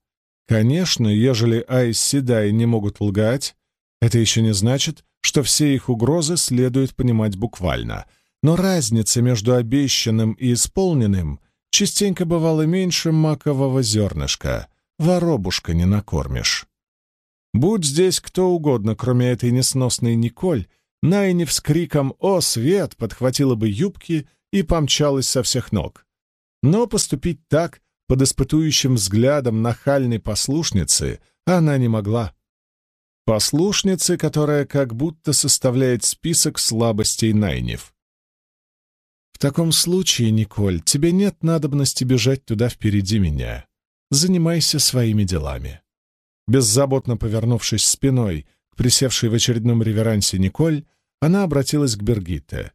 Конечно, ежели Айс Седай не могут лгать, это еще не значит, что все их угрозы следует понимать буквально — но разница между обещанным и исполненным частенько бывала меньше макового зернышка. Воробушка не накормишь. Будь здесь кто угодно, кроме этой несносной Николь, Найниф с криком «О, свет!» подхватила бы юбки и помчалась со всех ног. Но поступить так, под испытующим взглядом нахальной послушницы, она не могла. Послушницы, которая как будто составляет список слабостей Найниф. «В таком случае, Николь, тебе нет надобности бежать туда впереди меня. Занимайся своими делами». Беззаботно повернувшись спиной к присевшей в очередном реверансе Николь, она обратилась к Бергитте.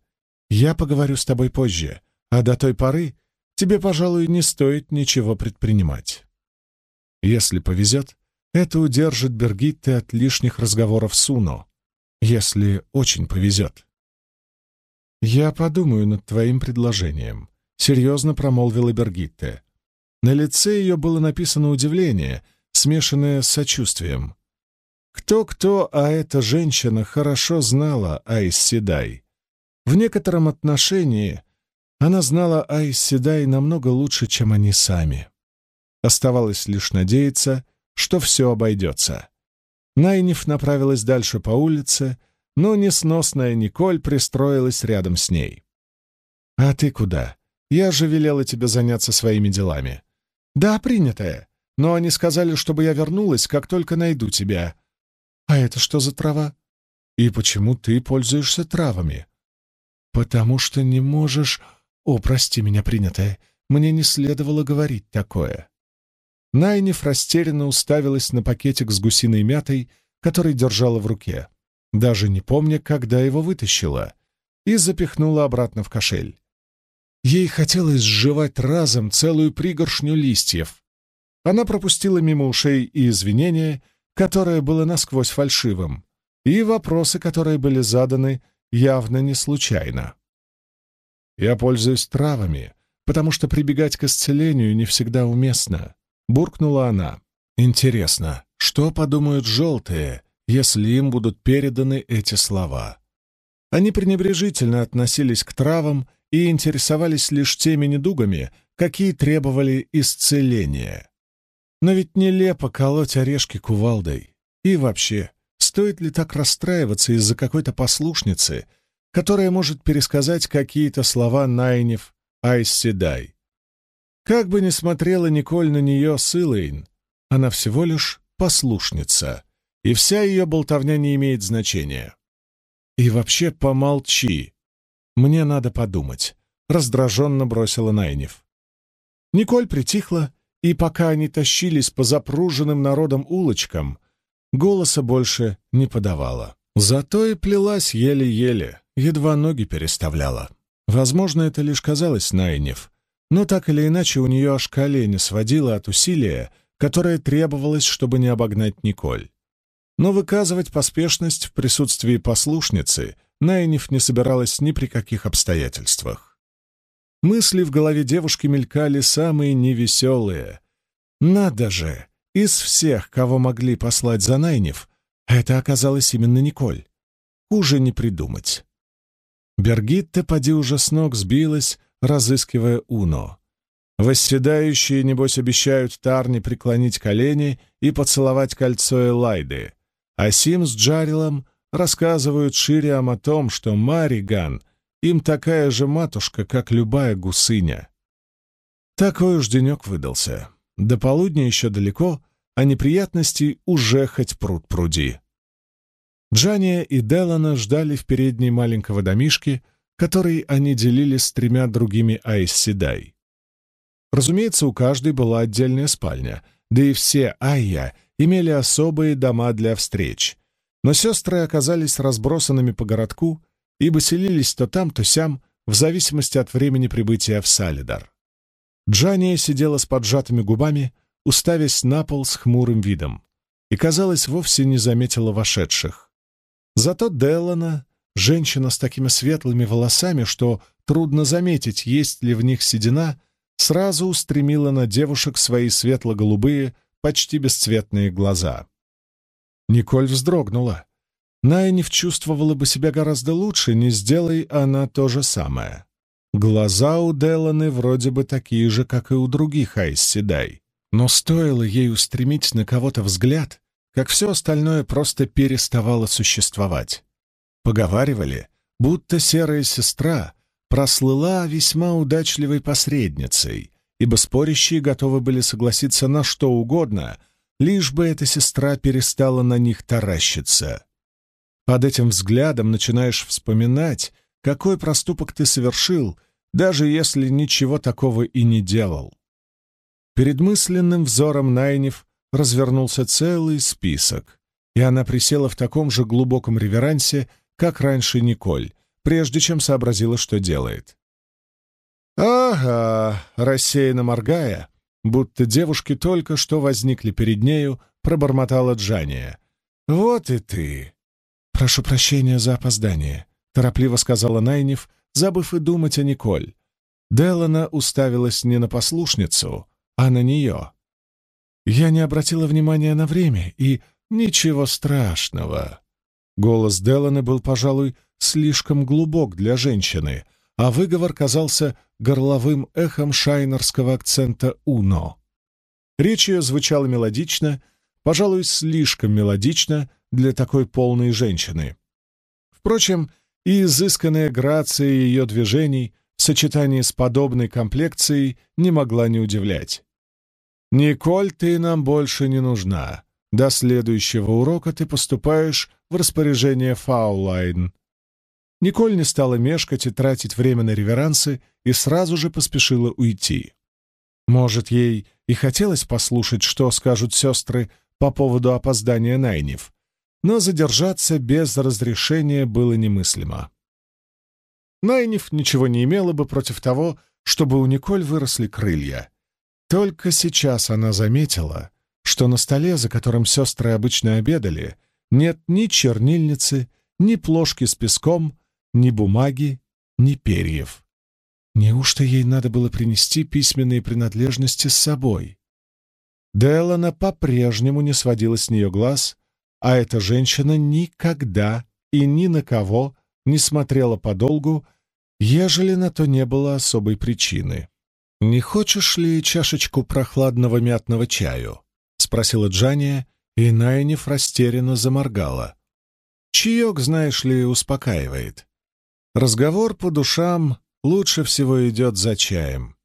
«Я поговорю с тобой позже, а до той поры тебе, пожалуй, не стоит ничего предпринимать». Если повезет, это удержит Бергитте от лишних разговоров с Уно, если очень повезет. «Я подумаю над твоим предложением», — серьезно промолвила Бергитте. На лице ее было написано удивление, смешанное с сочувствием. Кто-кто, а эта женщина хорошо знала Айс Седай. В некотором отношении она знала Айс Седай намного лучше, чем они сами. Оставалось лишь надеяться, что все обойдется. Найниф направилась дальше по улице, но несносная Николь пристроилась рядом с ней. «А ты куда? Я же велела тебе заняться своими делами». «Да, принятая. Но они сказали, чтобы я вернулась, как только найду тебя». «А это что за трава?» «И почему ты пользуешься травами?» «Потому что не можешь...» «О, прости меня, принятая. Мне не следовало говорить такое». Найниф растерянно уставилась на пакетик с гусиной мятой, который держала в руке даже не помня, когда его вытащила, и запихнула обратно в кошель. Ей хотелось сживать разом целую пригоршню листьев. Она пропустила мимо ушей и извинения, которое было насквозь фальшивым, и вопросы, которые были заданы явно не случайно. «Я пользуюсь травами, потому что прибегать к исцелению не всегда уместно», — буркнула она. «Интересно, что подумают желтые, если им будут переданы эти слова. Они пренебрежительно относились к травам и интересовались лишь теми недугами, какие требовали исцеления. Но ведь нелепо колоть орешки кувалдой. И вообще, стоит ли так расстраиваться из-за какой-то послушницы, которая может пересказать какие-то слова Найнев Айсседай? Как бы ни смотрела Николь на нее Сылэйн, она всего лишь послушница — и вся ее болтовня не имеет значения. И вообще помолчи. Мне надо подумать, — раздраженно бросила Найнев. Николь притихла, и пока они тащились по запруженным народом улочкам, голоса больше не подавала. Зато и плелась еле-еле, едва ноги переставляла. Возможно, это лишь казалось Найнев, но так или иначе у нее аж колени сводило от усилия, которое требовалось, чтобы не обогнать Николь. Но выказывать поспешность в присутствии послушницы Найнев не собиралась ни при каких обстоятельствах. Мысли в голове девушки мелькали самые невеселые. Надо же! Из всех, кого могли послать за Найнев, это оказалось именно Николь. Хуже не придумать. Бергитта, поди уже с ног, сбилась, разыскивая Уно. Восседающие, небось, обещают Тарне преклонить колени и поцеловать кольцо Элайды, а Сим с Джарилом рассказывают Шириам о том, что Мариган им такая же матушка, как любая гусыня. Такой уж денек выдался. До полудня еще далеко, а неприятностей уже хоть пруд пруди. Джания и Делана ждали в передней маленького домишки, который они делили с тремя другими Айсседай. Разумеется, у каждой была отдельная спальня, да и все Айя имели особые дома для встреч. Но сестры оказались разбросанными по городку и поселились то там, то сям, в зависимости от времени прибытия в Салидар. Джания сидела с поджатыми губами, уставясь на пол с хмурым видом, и, казалось, вовсе не заметила вошедших. Зато Делана, женщина с такими светлыми волосами, что трудно заметить, есть ли в них седина, сразу устремила на девушек свои светло-голубые, почти бесцветные глаза. Николь вздрогнула. Найниф чувствовала бы себя гораздо лучше, не сделай она то же самое. Глаза у Деланы вроде бы такие же, как и у других Айсседай. Но стоило ей устремить на кого-то взгляд, как все остальное просто переставало существовать. Поговаривали, будто серая сестра прослыла весьма удачливой посредницей, ибо спорящие готовы были согласиться на что угодно, лишь бы эта сестра перестала на них таращиться. Под этим взглядом начинаешь вспоминать, какой проступок ты совершил, даже если ничего такого и не делал. Перед мысленным взором Найнев развернулся целый список, и она присела в таком же глубоком реверансе, как раньше Николь, прежде чем сообразила, что делает. «Ага», — рассеянно моргая, будто девушки только что возникли перед нею, пробормотала Джания. «Вот и ты!» «Прошу прощения за опоздание», — торопливо сказала Найниф, забыв и думать о Николь. Делана уставилась не на послушницу, а на нее. Я не обратила внимания на время, и ничего страшного. Голос Деланы был, пожалуй, слишком глубок для женщины, а выговор казался горловым эхом шайнерского акцента «уно». Речь ее звучала мелодично, пожалуй, слишком мелодично для такой полной женщины. Впрочем, и изысканная грация ее движений в сочетании с подобной комплекцией не могла не удивлять. «Николь, ты нам больше не нужна. До следующего урока ты поступаешь в распоряжение Фаулайн». Николь не стала мешкать и тратить время на реверансы и сразу же поспешила уйти. Может, ей и хотелось послушать, что скажут сестры по поводу опоздания Найнев, но задержаться без разрешения было немыслимо. Найнев ничего не имела бы против того, чтобы у Николь выросли крылья, только сейчас она заметила, что на столе, за которым сестры обычно обедали, нет ни чернильницы, ни плошки с песком, ни бумаги, ни перьев. Неужто ей надо было принести письменные принадлежности с собой? Делана по-прежнему не сводила с нее глаз, а эта женщина никогда и ни на кого не смотрела подолгу, ежели на то не было особой причины. «Не хочешь ли чашечку прохладного мятного чаю?» — спросила Джания, и Найниф растерянно заморгала. «Чаек, знаешь ли, успокаивает. Разговор по душам лучше всего идет за чаем».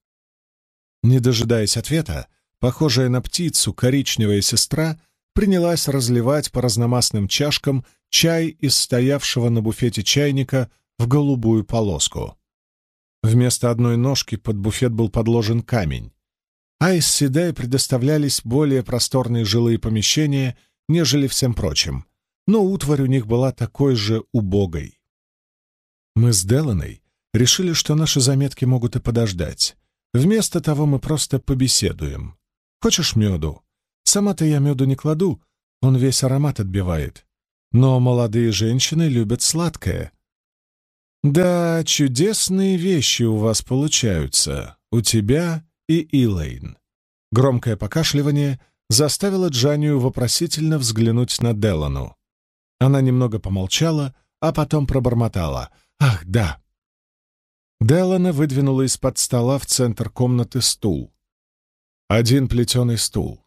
Не дожидаясь ответа, похожая на птицу коричневая сестра принялась разливать по разномастным чашкам чай из стоявшего на буфете чайника в голубую полоску. Вместо одной ножки под буфет был подложен камень. А из Сидея предоставлялись более просторные жилые помещения, нежели всем прочим, но утварь у них была такой же убогой. Мы с Деланой решили, что наши заметки могут и подождать. Вместо того мы просто побеседуем. Хочешь меду? Сама-то я меду не кладу, он весь аромат отбивает. Но молодые женщины любят сладкое. Да, чудесные вещи у вас получаются, у тебя и Илэйн. Громкое покашливание заставило Джанию вопросительно взглянуть на Делану. Она немного помолчала, а потом пробормотала. «Ах, да!» Делана выдвинула из-под стола в центр комнаты стул. Один плетеный стул.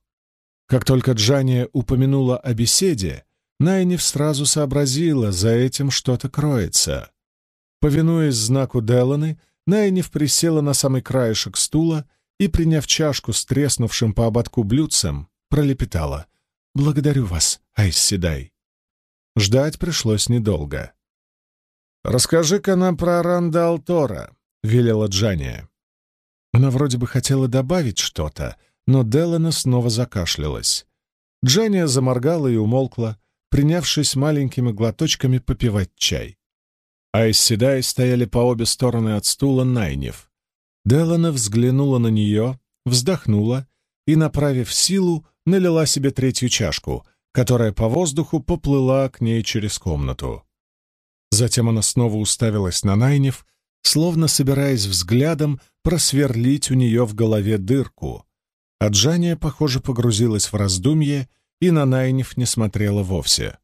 Как только Джания упомянула о беседе, Найниф сразу сообразила, за этим что-то кроется. Повинуясь знаку Деланы, Найниф присела на самый краешек стула и, приняв чашку с треснувшим по ободку блюдцем, пролепетала. «Благодарю вас, Айс Седай». Ждать пришлось недолго. «Расскажи-ка нам про Ранда Алтора», — велела Джания. Она вроде бы хотела добавить что-то, но Делана снова закашлялась. Джания заморгала и умолкла, принявшись маленькими глоточками попивать чай. Айс Седай стояли по обе стороны от стула Найнев. Делана взглянула на нее, вздохнула и, направив силу, налила себе третью чашку, которая по воздуху поплыла к ней через комнату. Затем она снова уставилась на Найнев, словно собираясь взглядом просверлить у нее в голове дырку. А Джания, похоже, погрузилась в раздумье и на Найнев не смотрела вовсе.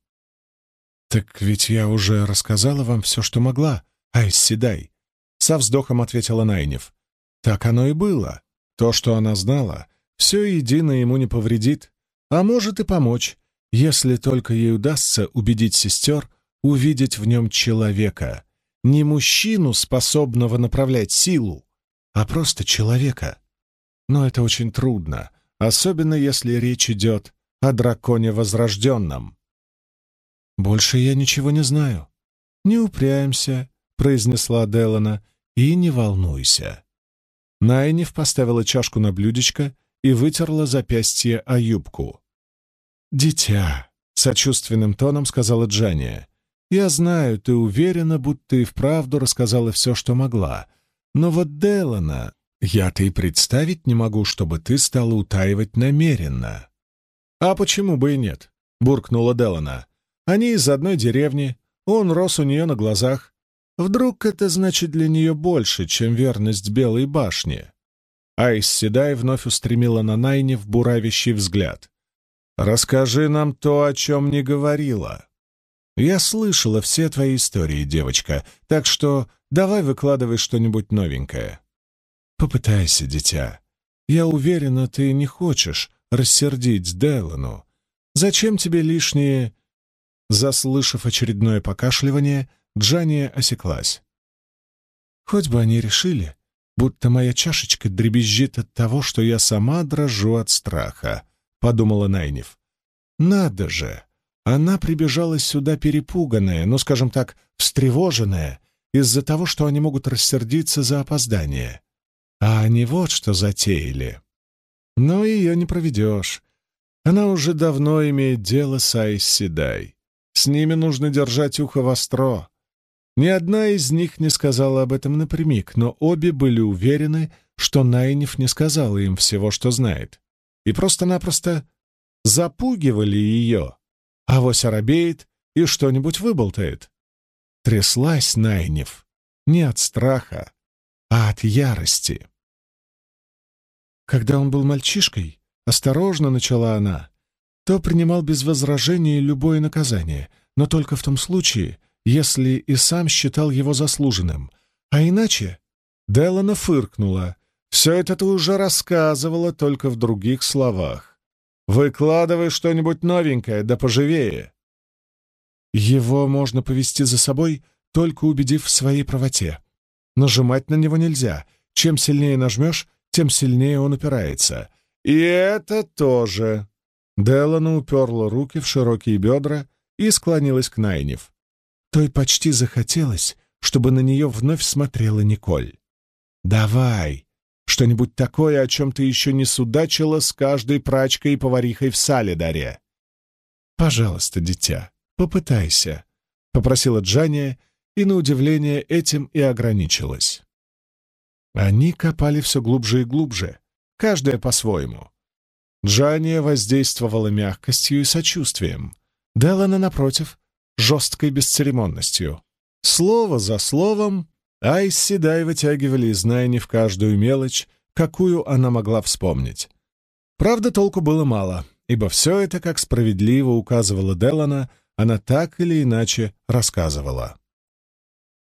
«Так ведь я уже рассказала вам все, что могла, Айс Седай», — со вздохом ответила Найнев. «Так оно и было. То, что она знала, все едино ему не повредит, а может и помочь, если только ей удастся убедить сестер увидеть в нем человека, не мужчину, способного направлять силу, а просто человека. Но это очень трудно, особенно если речь идет о драконе возрожденном. «Больше я ничего не знаю. Не упрямься», — произнесла Делана, — «и не волнуйся». Найниф поставила чашку на блюдечко и вытерла запястье о юбку. «Дитя», — сочувственным тоном сказала Джания, — «я знаю, ты уверена, будто и вправду рассказала все, что могла. Но вот Делана, я-то и представить не могу, чтобы ты стала утаивать намеренно». «А почему бы и нет?» — буркнула Делана. «Они из одной деревни, он рос у нее на глазах. Вдруг это значит для нее больше, чем верность Белой башне?» Айс Седай вновь устремила на Найне в буравящий взгляд. «Расскажи нам то, о чем не говорила. Я слышала все твои истории, девочка, так что давай выкладывай что-нибудь новенькое». «Попытайся, дитя. Я уверена, ты не хочешь рассердить Делану. Зачем тебе лишние...» Заслышав очередное покашливание, Джания осеклась. «Хоть бы они решили, будто моя чашечка дребезжит от того, что я сама дрожу от страха», — подумала Найнев. «Надо же! Она прибежала сюда перепуганная, ну, скажем так, встревоженная, из-за того, что они могут рассердиться за опоздание. А они вот что затеяли. Но ее не проведешь. Она уже давно имеет дело с Айс Седай. С ними нужно держать ухо востро. Ни одна из них не сказала об этом напрямик, но обе были уверены, что Найниф не сказала им всего, что знает, и просто-напросто запугивали ее. Авось оробеет и что-нибудь выболтает. Тряслась Найниф не от страха, а от ярости. Когда он был мальчишкой, осторожно начала она, то принимал без возражений любое наказание, но только в том случае, если и сам считал его заслуженным. А иначе... Делана фыркнула. «Все это ты уже рассказывала, только в других словах. Выкладывай что-нибудь новенькое, да поживее». Его можно повести за собой, только убедив в своей правоте. Нажимать на него нельзя. Чем сильнее нажмешь, тем сильнее он упирается. И это тоже. Делана уперла руки в широкие бедра и склонилась к Найнев. Той почти захотелось, чтобы на нее вновь смотрела Николь. «Давай, что-нибудь такое, о чем ты еще не судачила с каждой прачкой и поварихой в Салидаре». «Пожалуйста, дитя, попытайся», — попросила Джания и, на удивление, этим и ограничилась. Они копали все глубже и глубже, каждая по-своему. Джания воздействовала мягкостью и сочувствием. Делана, напротив, жесткой бесцеремонностью. Слово за словом Айс Седай вытягивали из Найни в каждую мелочь, какую она могла вспомнить. Правда, толку было мало, ибо все это, как справедливо указывала Делана, она так или иначе рассказывала.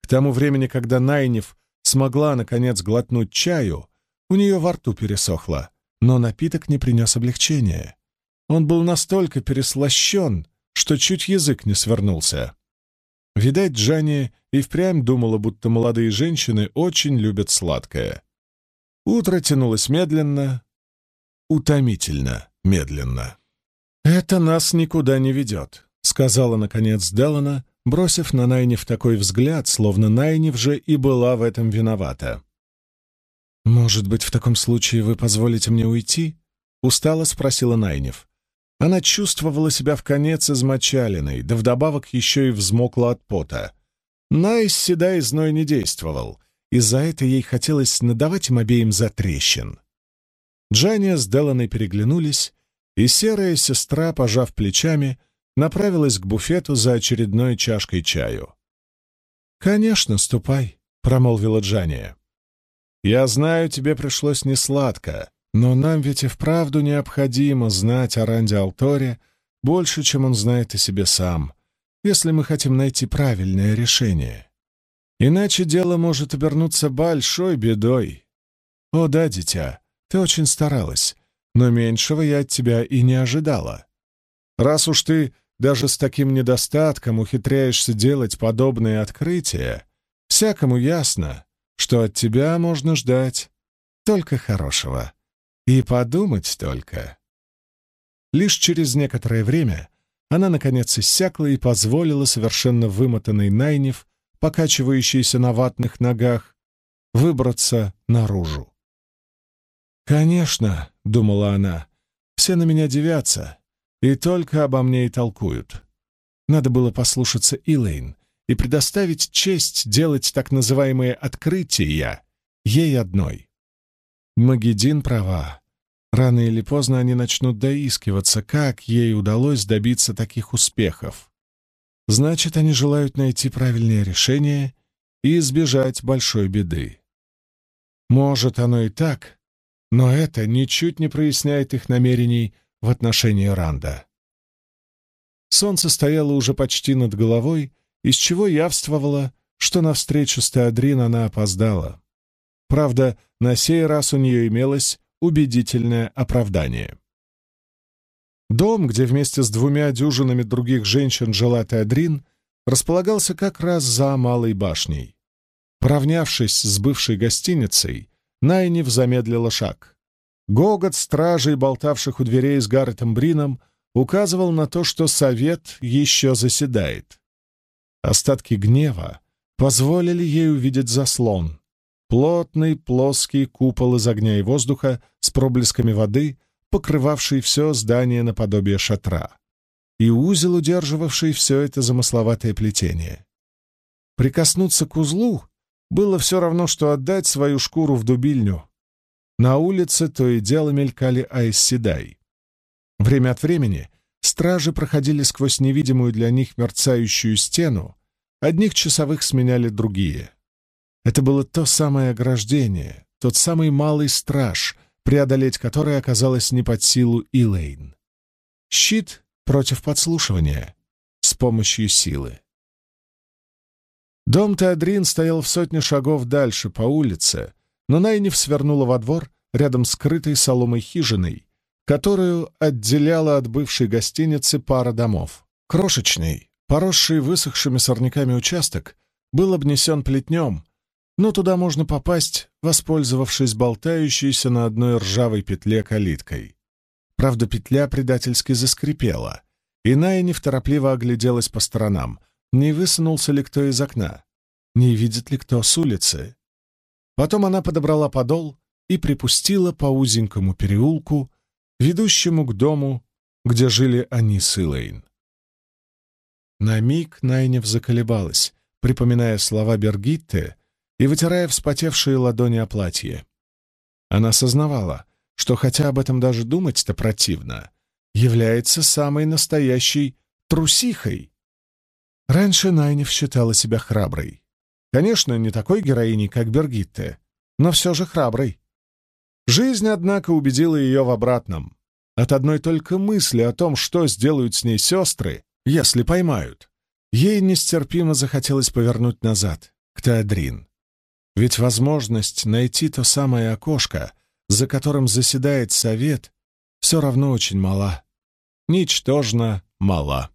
Тому времени, когда Найнев смогла, наконец, глотнуть чаю, у нее во рту пересохло, но напиток не принес облегчения. Он был настолько переслащен, что чуть язык не свернулся. Видать, Джанни и впрямь думала, будто молодые женщины очень любят сладкое. Утро тянулось медленно, утомительно медленно. «Это нас никуда не ведет», — сказала, наконец, Делана, бросив на Найниф такой взгляд, словно Найниф же и была в этом виновата. «Может быть, в таком случае вы позволите мне уйти?» — устало спросила Найниф. Она чувствовала себя в конец измочаленной, да вдобавок еще и взмокла от пота. На Айз Седай зной не действовал, и за это ей хотелось надавать им обеим затрещин. Джания с Деланой переглянулись, и серая сестра, пожав плечами, направилась к буфету за очередной чашкой чаю. «Конечно, ступай», — промолвила Джания. «Я знаю, тебе пришлось несладко, но нам ведь и вправду необходимо знать о Ранде Алторе больше, чем он знает о себе сам, если мы хотим найти правильное решение. Иначе дело может обернуться большой бедой. О да, дитя, ты очень старалась, но меньшего я от тебя и не ожидала. Раз уж ты даже с таким недостатком ухитряешься делать подобные открытия, всякому ясно, что от тебя можно ждать только хорошего. И подумать только. Лишь через некоторое время она, наконец, иссякла и позволила совершенно вымотанной Найнев, покачивающейся на ватных ногах, выбраться наружу. «Конечно», — думала она, — «все на меня девятся, и только обо мне и толкуют. Надо было послушаться Илэйн и предоставить честь делать так называемые «открытия» ей одной. Магедин права. Рано или поздно они начнут доискиваться, как ей удалось добиться таких успехов. Значит, они желают найти правильное решение и избежать большой беды. Может, оно и так, но это ничуть не проясняет их намерений в отношении Ранда. Солнце стояло уже почти над головой, из чего явствовало, что на встречу с Теодрин она опоздала. Правда, на сей раз у нее имелось убедительное оправдание. Дом, где вместе с двумя дюжинами других женщин жила Теодрин, располагался как раз за Малой башней. Поравнявшись с бывшей гостиницей, Найнив замедлила шаг. Гогот стражей, болтавших у дверей с Гарретом Брином, указывал на то, что совет еще заседает. Остатки гнева позволили ей увидеть заслон, Плотный плоский купол из огня и воздуха с проблесками воды, покрывавший все здание наподобие шатра, и узел, удерживавший все это замысловатое плетение. Прикоснуться к узлу было все равно, что отдать свою шкуру в дубильню. На улице то и дело мелькали айсседай. Время от времени стражи проходили сквозь невидимую для них мерцающую стену, одних часовых сменяли другие — это было то самое ограждение, тот самый малый страж, преодолеть который оказалось не под силу Илэйн. Щит против подслушивания с помощью силы. Дом Теодрин стоял в сотне шагов дальше, по улице, но Найниф свернула во двор рядом с крытой соломой хижиной, которую отделяла от бывшей гостиницы пара домов. Крошечный, поросший высохшими сорняками участок, был обнесен плетнем, но туда можно попасть, воспользовавшись болтающейся на одной ржавой петле калиткой. Правда, петля предательски заскрипела, и Найниф торопливо огляделась по сторонам, не высунулся ли кто из окна, не видит ли кто с улицы. Потом она подобрала подол и припустила по узенькому переулку, ведущему к дому, где жили они с Илэйн. На миг Найнев заколебалась, припоминая слова Бергитты и вытирая вспотевшие ладони о платье. Она сознавала, что хотя об этом даже думать-то противно, является самой настоящей трусихой. Раньше Найнев считала себя храброй. Конечно, не такой героиней, как Бергитте, но все же храброй. Жизнь, однако, убедила ее в обратном. От одной только мысли о том, что сделают с ней сестры, если поймают, ей нестерпимо захотелось повернуть назад, к Теодрин. Ведь возможность найти то самое окошко, за которым заседает совет, все равно очень мала. Ничтожно мала.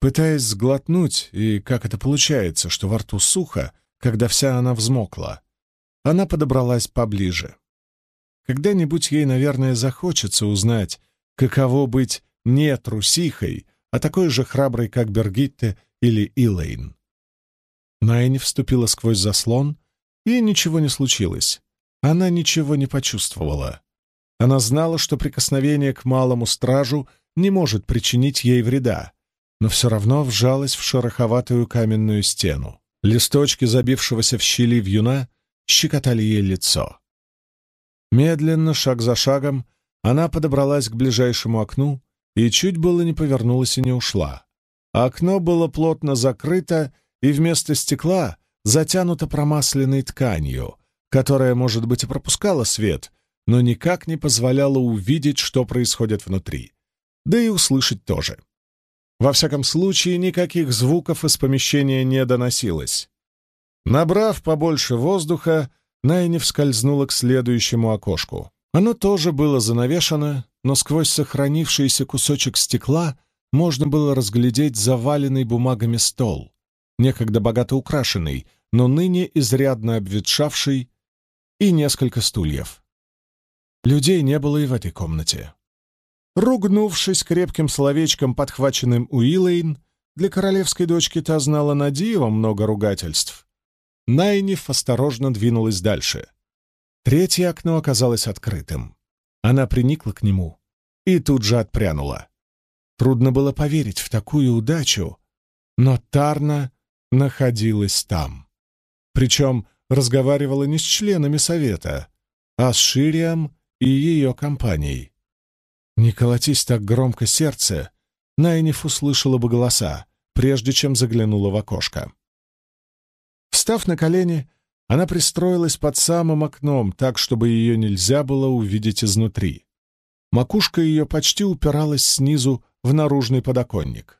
Пытаясь сглотнуть, и как это получается, что во рту сухо, когда вся она взмокла, она подобралась поближе. Когда-нибудь ей, наверное, захочется узнать, каково быть не трусихой, а такой же храброй, как Бергитте или Илэйн. Найни вступила сквозь заслон, и ничего не случилось. Она ничего не почувствовала. Она знала, что прикосновение к малому стражу не может причинить ей вреда, но все равно вжалась в шероховатую каменную стену. Листочки забившегося в щели вьюна щекотали ей лицо. Медленно, шаг за шагом, она подобралась к ближайшему окну и чуть было не повернулась и не ушла. Окно было плотно закрыто, и вместо стекла затянуто промасленной тканью, которая, может быть, и пропускала свет, но никак не позволяла увидеть, что происходит внутри, да и услышать тоже. Во всяком случае, никаких звуков из помещения не доносилось. Набрав побольше воздуха, Найнев скользнула к следующему окошку. Оно тоже было занавешено, но сквозь сохранившийся кусочек стекла можно было разглядеть заваленный бумагами стол, некогда богато украшенный, но ныне изрядно обветшавший, и несколько стульев. Людей не было и в этой комнате. Ругнувшись крепким словечком, подхваченным Уиллейн, для королевской дочки та знала на диво много ругательств. Найниф осторожно двинулась дальше. Третье окно оказалось открытым. Она приникла к нему и тут же отпрянула. Трудно было поверить в такую удачу, но Тарна находилась там. Причем разговаривала не с членами совета, а с Ширием и ее компанией. Не колотись так громко сердце, Найниф услышала бы голоса, прежде чем заглянула в окошко. Встав на колени, она пристроилась под самым окном, так, чтобы ее нельзя было увидеть изнутри. Макушка ее почти упиралась снизу в наружный подоконник.